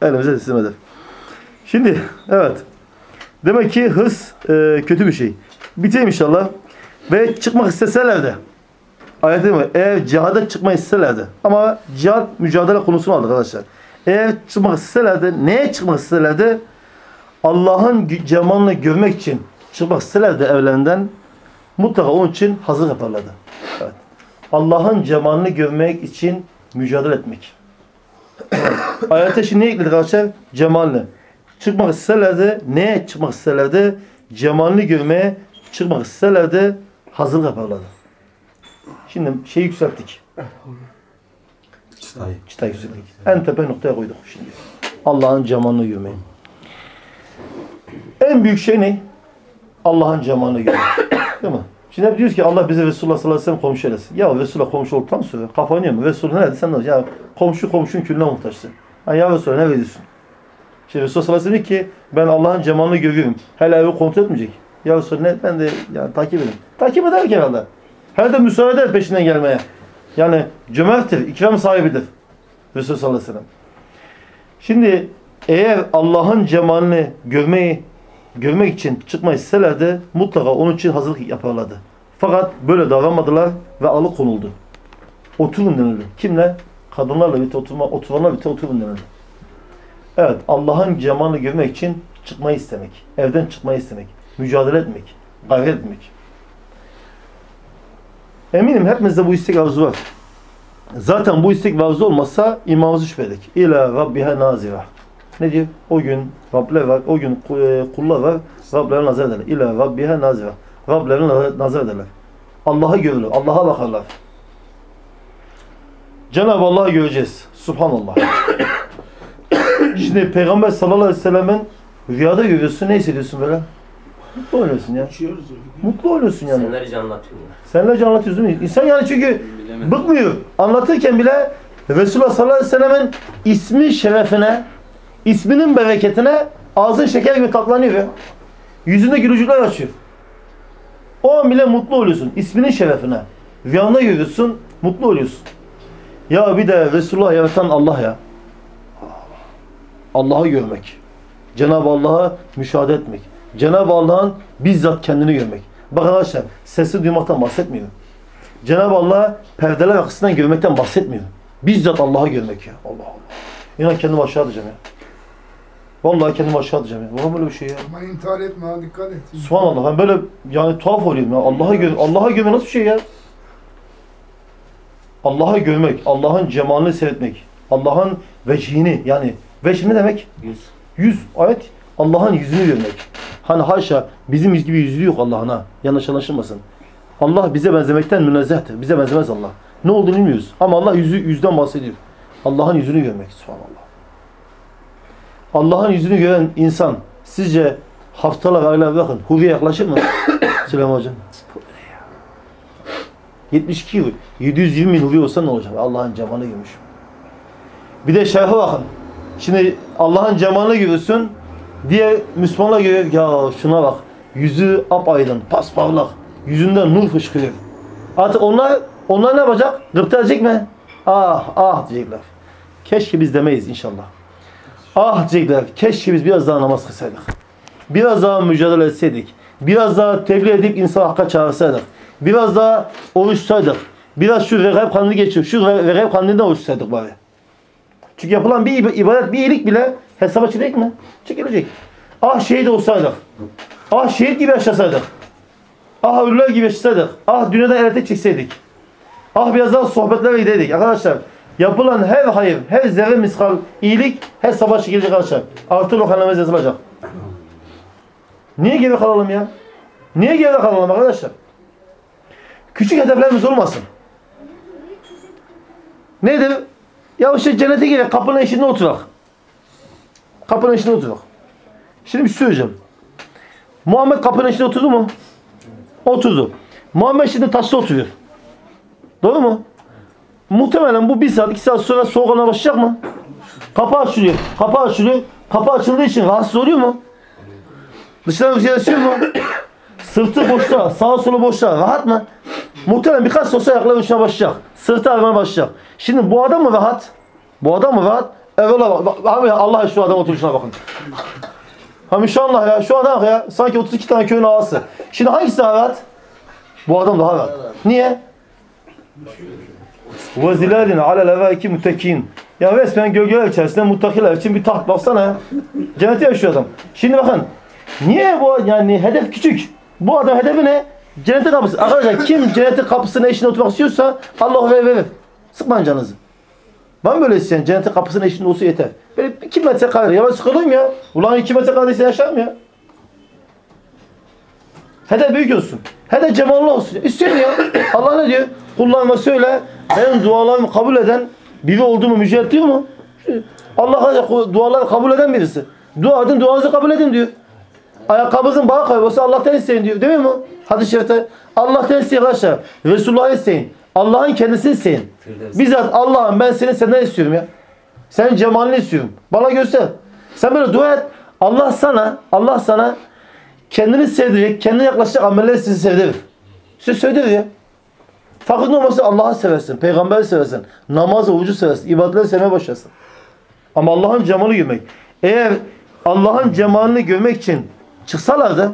Elimize teslim eder. Şimdi evet. Demek ki hız e, kötü bir şey. Bitireyim inşallah. Ve çıkmak isteseler de ayet değil mi? Eğer cihada çıkmak isteseler de ama cihat mücadele konusunu aldık arkadaşlar. Eğer çıkmak isteseler de neye çıkmak isteseler de Allah'ın cemalını görmek için çıkmak isteseler de evlerinden mutlaka onun için hazır yaparlardı. Evet. Allah'ın cemalini görmek için mücadele etmek. Ayete şimdi ne ekledik arkadaşlar? Cemalini. Çıkmak isteselerdi, neye çıkmak isteselerdi? Cemalini görmeye çıkmak isteselerdi, hazırlık yaparlardı. Şimdi şey yükselttik. Çıtayı. Çıtayı yükselttik. En tepe noktaya koyduk şimdi. Allah'ın cemalini görmeyi. En büyük şey ne? Allah'ın cemalini görmek. [COUGHS] Değil mi? Şimdi hep diyoruz ki Allah bize Resulullah sallallahu aleyhi ve sellem komşu eylesin. Ya Resulullah komşu olduktan sonra kafanı yeme. Resulullah nerede sen ne olacaksın? Ya komşu komşunun külüne muhtaçsın. Ha, ya Resulullah ne veriyorsun? Şimdi Resulullah sallallahu aleyhi ki ben Allah'ın cemalini görüyorum. Hele evi kontrol etmeyecek. Ya Resulullah ne? Ben de yani takip edin. Takip eder ki herhalde. Her de müsaade eder peşinden gelmeye. Yani cömerttir, ikram sahibidir. Resulullah sallallahu aleyhi. Şimdi eğer Allah'ın cemalini görmeyi görmek için çıkmayı isteselerdi mutlaka onun için hazırlık yaparlardı. Fakat böyle davranmadılar ve alıkonuldu. Oturun denildi. Kimle? Kadınlarla birlikte oturma, oturanlarla birlikte oturun denildi. Evet, Allah'ın cemalini görmek için çıkmayı istemek. Evden çıkmayı istemek. Mücadele etmek. Gayret etmek. Eminim hepimizde bu istek arzu var. Zaten bu istek ve arzu olmasa imanımızı şüphedik. İlâ Rabbiha nazira. Ne diyor? O gün Rabler var, o gün e, kullar var, Rablerine nazar ederler. İlâ Rabbiha nazira. Rablerine nazar- nazar ederler. Allah'ı görürler, Allah'a bakarlar. Cenab-ı Allah'ı göreceğiz. Subhanallah. Şimdi Peygamber sallallahu aleyhi ve sellem'in rüyada görüyorsun, ne hissediyorsun böyle? Mutlu oluyorsun ya. Mutlu oluyorsun yani. Senlerce anlatıyor. Senlerce anlatıyorsun değil mi? İnsan yani çünkü bıkmıyor. Anlatırken bile Resulullah sallallahu aleyhi ve sellemin ismi şerefine, isminin bereketine ağzın şeker gibi tatlanıyor ya. Yüzünde gülücükler açıyor. O an bile mutlu oluyorsun. İsminin şerefine. Rüyanda görüyorsun, mutlu oluyorsun. Ya bir de Resulullah yaratan Allah ya. Allah'ı görmek. Cenab-ı Allah'a müşahede etmek. Cenab-ı Allah'ın bizzat kendini görmek. Bakın arkadaşlar sesi duymaktan bahsetmiyorum. Cenab-ı Allah perdeler arkasından görmekten bahsetmiyorum. Bizzat Allah'ı görmek ya. Allah Allah. İnan kendimi aşağı atacağım ya. Vallahi kendimi aşağı atacağım ya. Var böyle bir şey ya? Ama intihar etme ha dikkat et. Subhanallah. Ben böyle yani tuhaf oluyorum ya. Allah'ı gör Allah'ı görmek nasıl bir şey ya? Allah'ı görmek, Allah'ın cemalini seyretmek, Allah'ın vecihini yani vecih ne demek? Yüz. Yüz. Evet. Allah'ın yüzünü görmek. Hani haşa bizim gibi yüzü yok Allah'ın ha. Yanlış anlaşılmasın. Allah bize benzemekten münezzehtir. Bize benzemez Allah. Ne olduğunu bilmiyoruz. Ama Allah yüzü yüzden bahsediyor. Allah'ın yüzünü görmek. Subhanallah. Allah'ın yüzünü gören insan sizce haftalar, aylar bakın huriye yaklaşır mı? [COUGHS] Süleyman Hocam. 72 yıl, 720 bin huriye olsa ne olacak? Allah'ın cemalini görmüş. Bir de şerhe bakın. Şimdi Allah'ın cemalini görüyorsun. Diye Müslümanlar görüyor. Ya şuna bak. Yüzü apaydın, pasparlak. Yüzünden nur fışkırıyor. Artık onlar onlar ne yapacak? Gıpta edecek mi? Ah ah diyecekler. Keşke biz demeyiz inşallah. Ah diyecekler. Keşke biz biraz daha namaz kılsaydık. Biraz daha mücadele etseydik. Biraz daha tebliğ edip insan hakka çağırsaydık. Biraz daha oruç tutsaydık. Biraz şu regaib kandili geçiyor. Şu re- regaib kandilinden oruç tutsaydık bari. Çünkü yapılan bir ib- ibadet, bir iyilik bile hesaba çekilecek mi? Çekilecek. Ah şehit olsaydık. Ah şehit gibi yaşasaydık. Ah ölüler gibi yaşasaydık. Ah dünyadan elete çekseydik. Ah biraz daha sohbetlere gidedik. Arkadaşlar yapılan her hayır, her zerre miskal iyilik hesaba çekilecek arkadaşlar. Artı lokalemiz yazılacak. Niye geri kalalım ya? Niye geri kalalım arkadaşlar? Küçük hedeflerimiz olmasın. Nedir? Ya işte cennete girelim. Kapının eşiğinde oturak. Kapının eşiğinde oturak. Şimdi bir şey söyleyeceğim. Muhammed kapının eşiğinde oturdu mu? Oturdu. Muhammed şimdi taşta oturuyor. Doğru mu? Muhtemelen bu bir saat, iki saat sonra soğukana başlayacak mı? Kapı açılıyor. Kapı açılıyor. Kapı açıldığı için rahatsız oluyor mu? Dışarıdan bir şey mu? Sırtı boşta, sağa sola boşta. Rahat mı? Muhtemelen birkaç sosyal ayakları uçmaya başlayacak. Sırtı ağrımaya başlayacak. Şimdi bu adam mı rahat? Bu adam mı rahat? Evet bak, abi Allah şu adam oturuşuna bakın. Hani şu Allah ya, şu adam ya. Sanki 32 tane köyün ağası. Şimdi hangisi daha rahat? Bu adam daha rahat. Niye? Zilalin alel evaiki mutekin. Ya resmen gölgeler içerisinde muttakiler için bir taht baksana ya. Cennette yaşıyor adam. Şimdi bakın. Niye bu yani hedef küçük? Bu adam hedefi ne? Cennetin kapısı. Arkadaşlar kim cennetin kapısının eşiğinde oturmak istiyorsa Allah verir verir. Sıkmayın canınızı. Ben böyle isteyen cennetin kapısının eşiğinde olsa yeter. Böyle iki metre kadar. Ya ben sıkılayım ya. Ulan iki metre kadar yaşarım ya. Hedef büyük olsun. Hedef cemallı olsun. İstiyor ya. [COUGHS] Allah ne diyor? Kullarıma söyle. Benim dualarımı kabul eden biri olduğumu müjde diyor mu? Allah duaları kabul eden birisi. Dua edin, duanızı kabul edin diyor. Ayakkabınızın bağı kaybolsa Allah'tan isteyin diyor. Değil mi? Hadis-i şerifte. Allah'tan isteyin arkadaşlar. Resulullah'ı isteyin. Allah'ın kendisini isteyin. Bizzat Allah'ım ben seni senden istiyorum ya. Senin cemalini istiyorum. Bana göster. Sen böyle dua et. Allah sana, Allah sana kendini sevdirecek, kendine yaklaşacak amelleri sizi sevdirir. Sizi sevdirir ya. Fakir olması Allah'ı seversin, peygamberi seversin, namazı, orucu seversin, ibadetleri sevmeye başlarsın. Ama Allah'ın cemalini görmek. Eğer Allah'ın cemalini görmek için çıksalardı,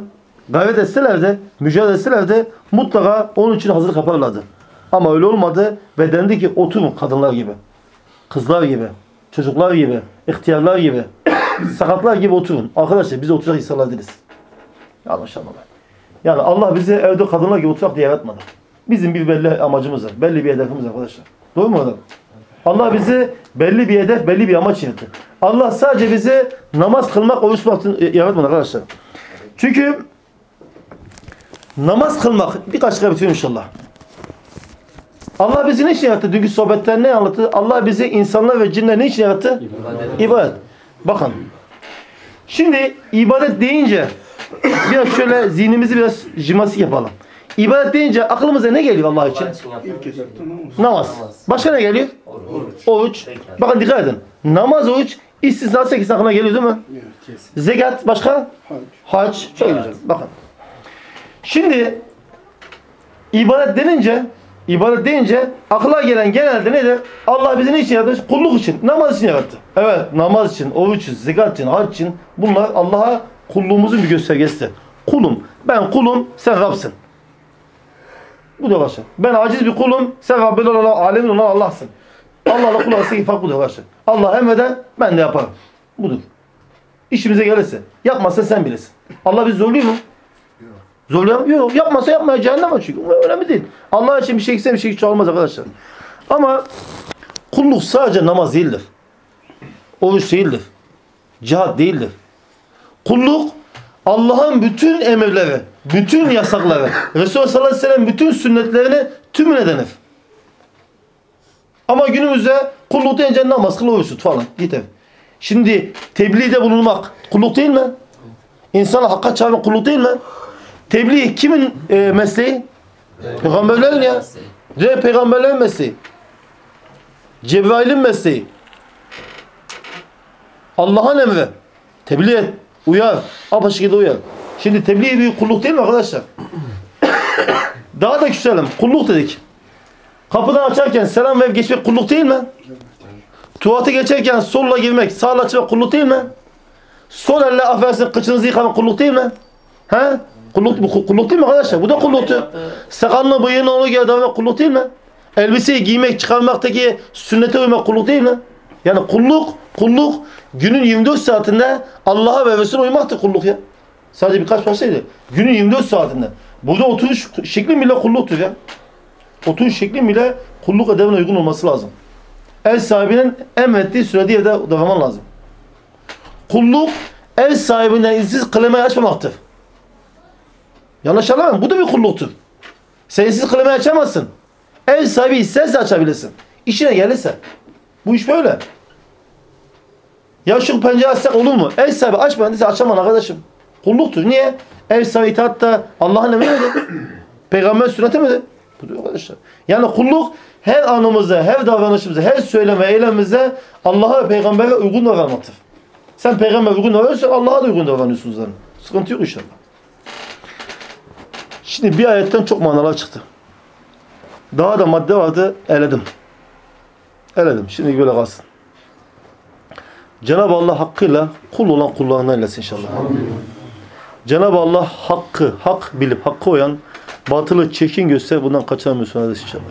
gayret etselerdi, mücadele etselerdi mutlaka onun için hazır yaparlardı. Ama öyle olmadı ve dendi ki oturun kadınlar gibi, kızlar gibi, çocuklar gibi, ihtiyarlar gibi, [COUGHS] sakatlar gibi oturun. Arkadaşlar biz oturacak insanlar değiliz. Yanlış anlamayın. Yani Allah bizi evde kadınlar gibi oturak diye yaratmadı. Bizim bir belli amacımız var. Belli bir hedefimiz var arkadaşlar. Doğru mu adam? Allah bizi belli bir hedef, belli bir amaç yarattı. Allah sadece bizi namaz kılmak, oruç tutmak yaratmadı arkadaşlar. Çünkü namaz kılmak, birkaç kere bitiriyorum inşallah. Allah bizi ne için yarattı? Dünkü sohbetler ne anlattı? Allah bizi insanlar ve cinler ne için yarattı? İbadet. Bakın. Şimdi ibadet deyince biraz şöyle zihnimizi biraz jimnastik yapalım. İbadet deyince aklımıza ne geliyor Allah için? Namaz. Namaz. Başka ne geliyor? Oruç. Bakın dikkat edin. Namaz, oruç istisna 8 aklına geliyor değil mi? Evet, kesin. Zekat başka? Hac. Hac. Çok güzel. Bakın. Şimdi ibadet denince ibadet deyince akla gelen genelde nedir? Allah bizi ne için yarattı? Kulluk için. Namaz için yarattı. Evet. Namaz için, oruç için, zekat için, hac için. Bunlar Allah'a kulluğumuzun bir göstergesi. Kulum. Ben kulum. Sen Rab'sın. Bu da arkadaşlar. Ben aciz bir kulum. Sen Rabbin olan, alemin olan Allah'sın. Allah'la kul arasındaki fark budur arkadaşlar. Allah emreder, ben de yaparım. Budur. İşimize gelirse. Yapmazsa sen bilirsin. Allah bizi zorluyor mu? Zorluyor mu? Yok. Yapmasa yapmaya cehennem var çünkü. Önemli değil. Allah için bir şey eksen bir şey hiç olmaz arkadaşlar. Ama kulluk sadece namaz değildir. Oruç değildir. Cihat değildir. Kulluk Allah'ın bütün emirleri, bütün yasakları, Resulullah sallallahu aleyhi ve sellem bütün sünnetlerini tümüne denir. Ama günümüzde kulluk deyince namaz kıl oruç tut falan. Yeter. Şimdi tebliğde bulunmak kulluk değil mi? İnsana hakka çağırmak kulluk değil mi? Tebliğ kimin e, mesleği? Peygamberlerin ya. De peygamberlerin mesleği. Cebrail'in mesleği. Allah'ın emri. Tebliğ et. Uyar. Apa şekilde uyar. Şimdi tebliğ bir kulluk değil mi arkadaşlar? [COUGHS] Daha da küçülelim. Kulluk dedik. Kapıdan açarken selam verip geçmek kulluk değil mi? Tuvalete geçerken solla girmek, sağla çıkmak kulluk değil mi? Sol elle affedersin kıçınızı yıkamak kulluk değil mi? He? Kulluk, bu kulluk değil mi arkadaşlar? Bu da kulluktu. Sakalını bıyığını onu etmek kulluk değil mi? Elbiseyi giymek, çıkarmaktaki sünnete uymak kulluk değil mi? Yani kulluk, kulluk günün 24 saatinde Allah'a ve Resulüne uymaktır kulluk ya. Sadece birkaç parçaydı. Günün 24 saatinde. Burada oturuş şeklin bile kulluktur ya. Oturuş şeklin bile kulluk edebine uygun olması lazım. Ev sahibinin emrettiği sürede yerde davranman lazım. Kulluk ev sahibinden izinsiz klimayı açmamaktır. Yanlış anlamayın. Bu da bir kulluktur. Sen izinsiz klimayı açamazsın. Ev sahibi isterse açabilirsin. İşine gelirse. Bu iş böyle. Ya şu pencere açsak olur mu? Ev sahibi açmayın dese açamam arkadaşım. Kulluktur. Niye? Ev sahibi itaatta Allah'ın emriydi. Peygamber sünneti Budur arkadaşlar. Yani kulluk her anımızda, her davranışımızda, her söyleme, eylemimizde Allah'a ve peygambere uygun davranmaktır. Sen peygamber uygun davranıyorsan Allah'a da uygun davranıyorsun zaten. Sıkıntı yok inşallah. Şimdi bir ayetten çok manalar çıktı. Daha da madde vardı, eledim. Eledim. Şimdi böyle kalsın. Cenab-ı Allah hakkıyla kul olan kullarından eylesin inşallah. Cenab-ı Allah hakkı, hak bilip hakkı oyan, batılı çekin göster bundan kaçamıyorsun kardeş inşallah.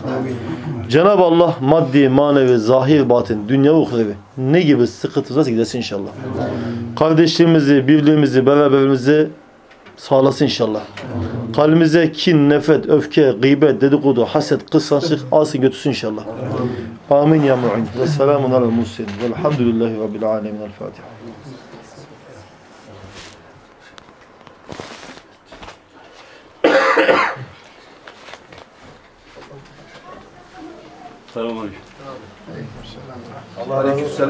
Cenab-ı Allah maddi, manevi, zahir, batin, dünya uhrevi ne gibi sıkıntı varsa gidersin inşallah. Kardeşliğimizi, birliğimizi, beraberimizi sağlasın inşallah. Kalbimize kin, nefret, öfke, gıybet, dedikodu, haset, kıskançlık alsın götürsün inşallah. Amin ya mu'in. Ve selamun alel muslim. Velhamdülillahi Rabbil alemin. El Fatiha. Selamünaleyküm. Allah aleykümselam.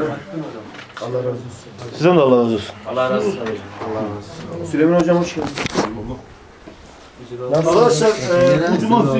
Allah razı olsun. Sizden de Allah razı olsun. Allah razı olsun. Süleyman hocam hoş geldin. Arkadaşlar, e, bu cumartesi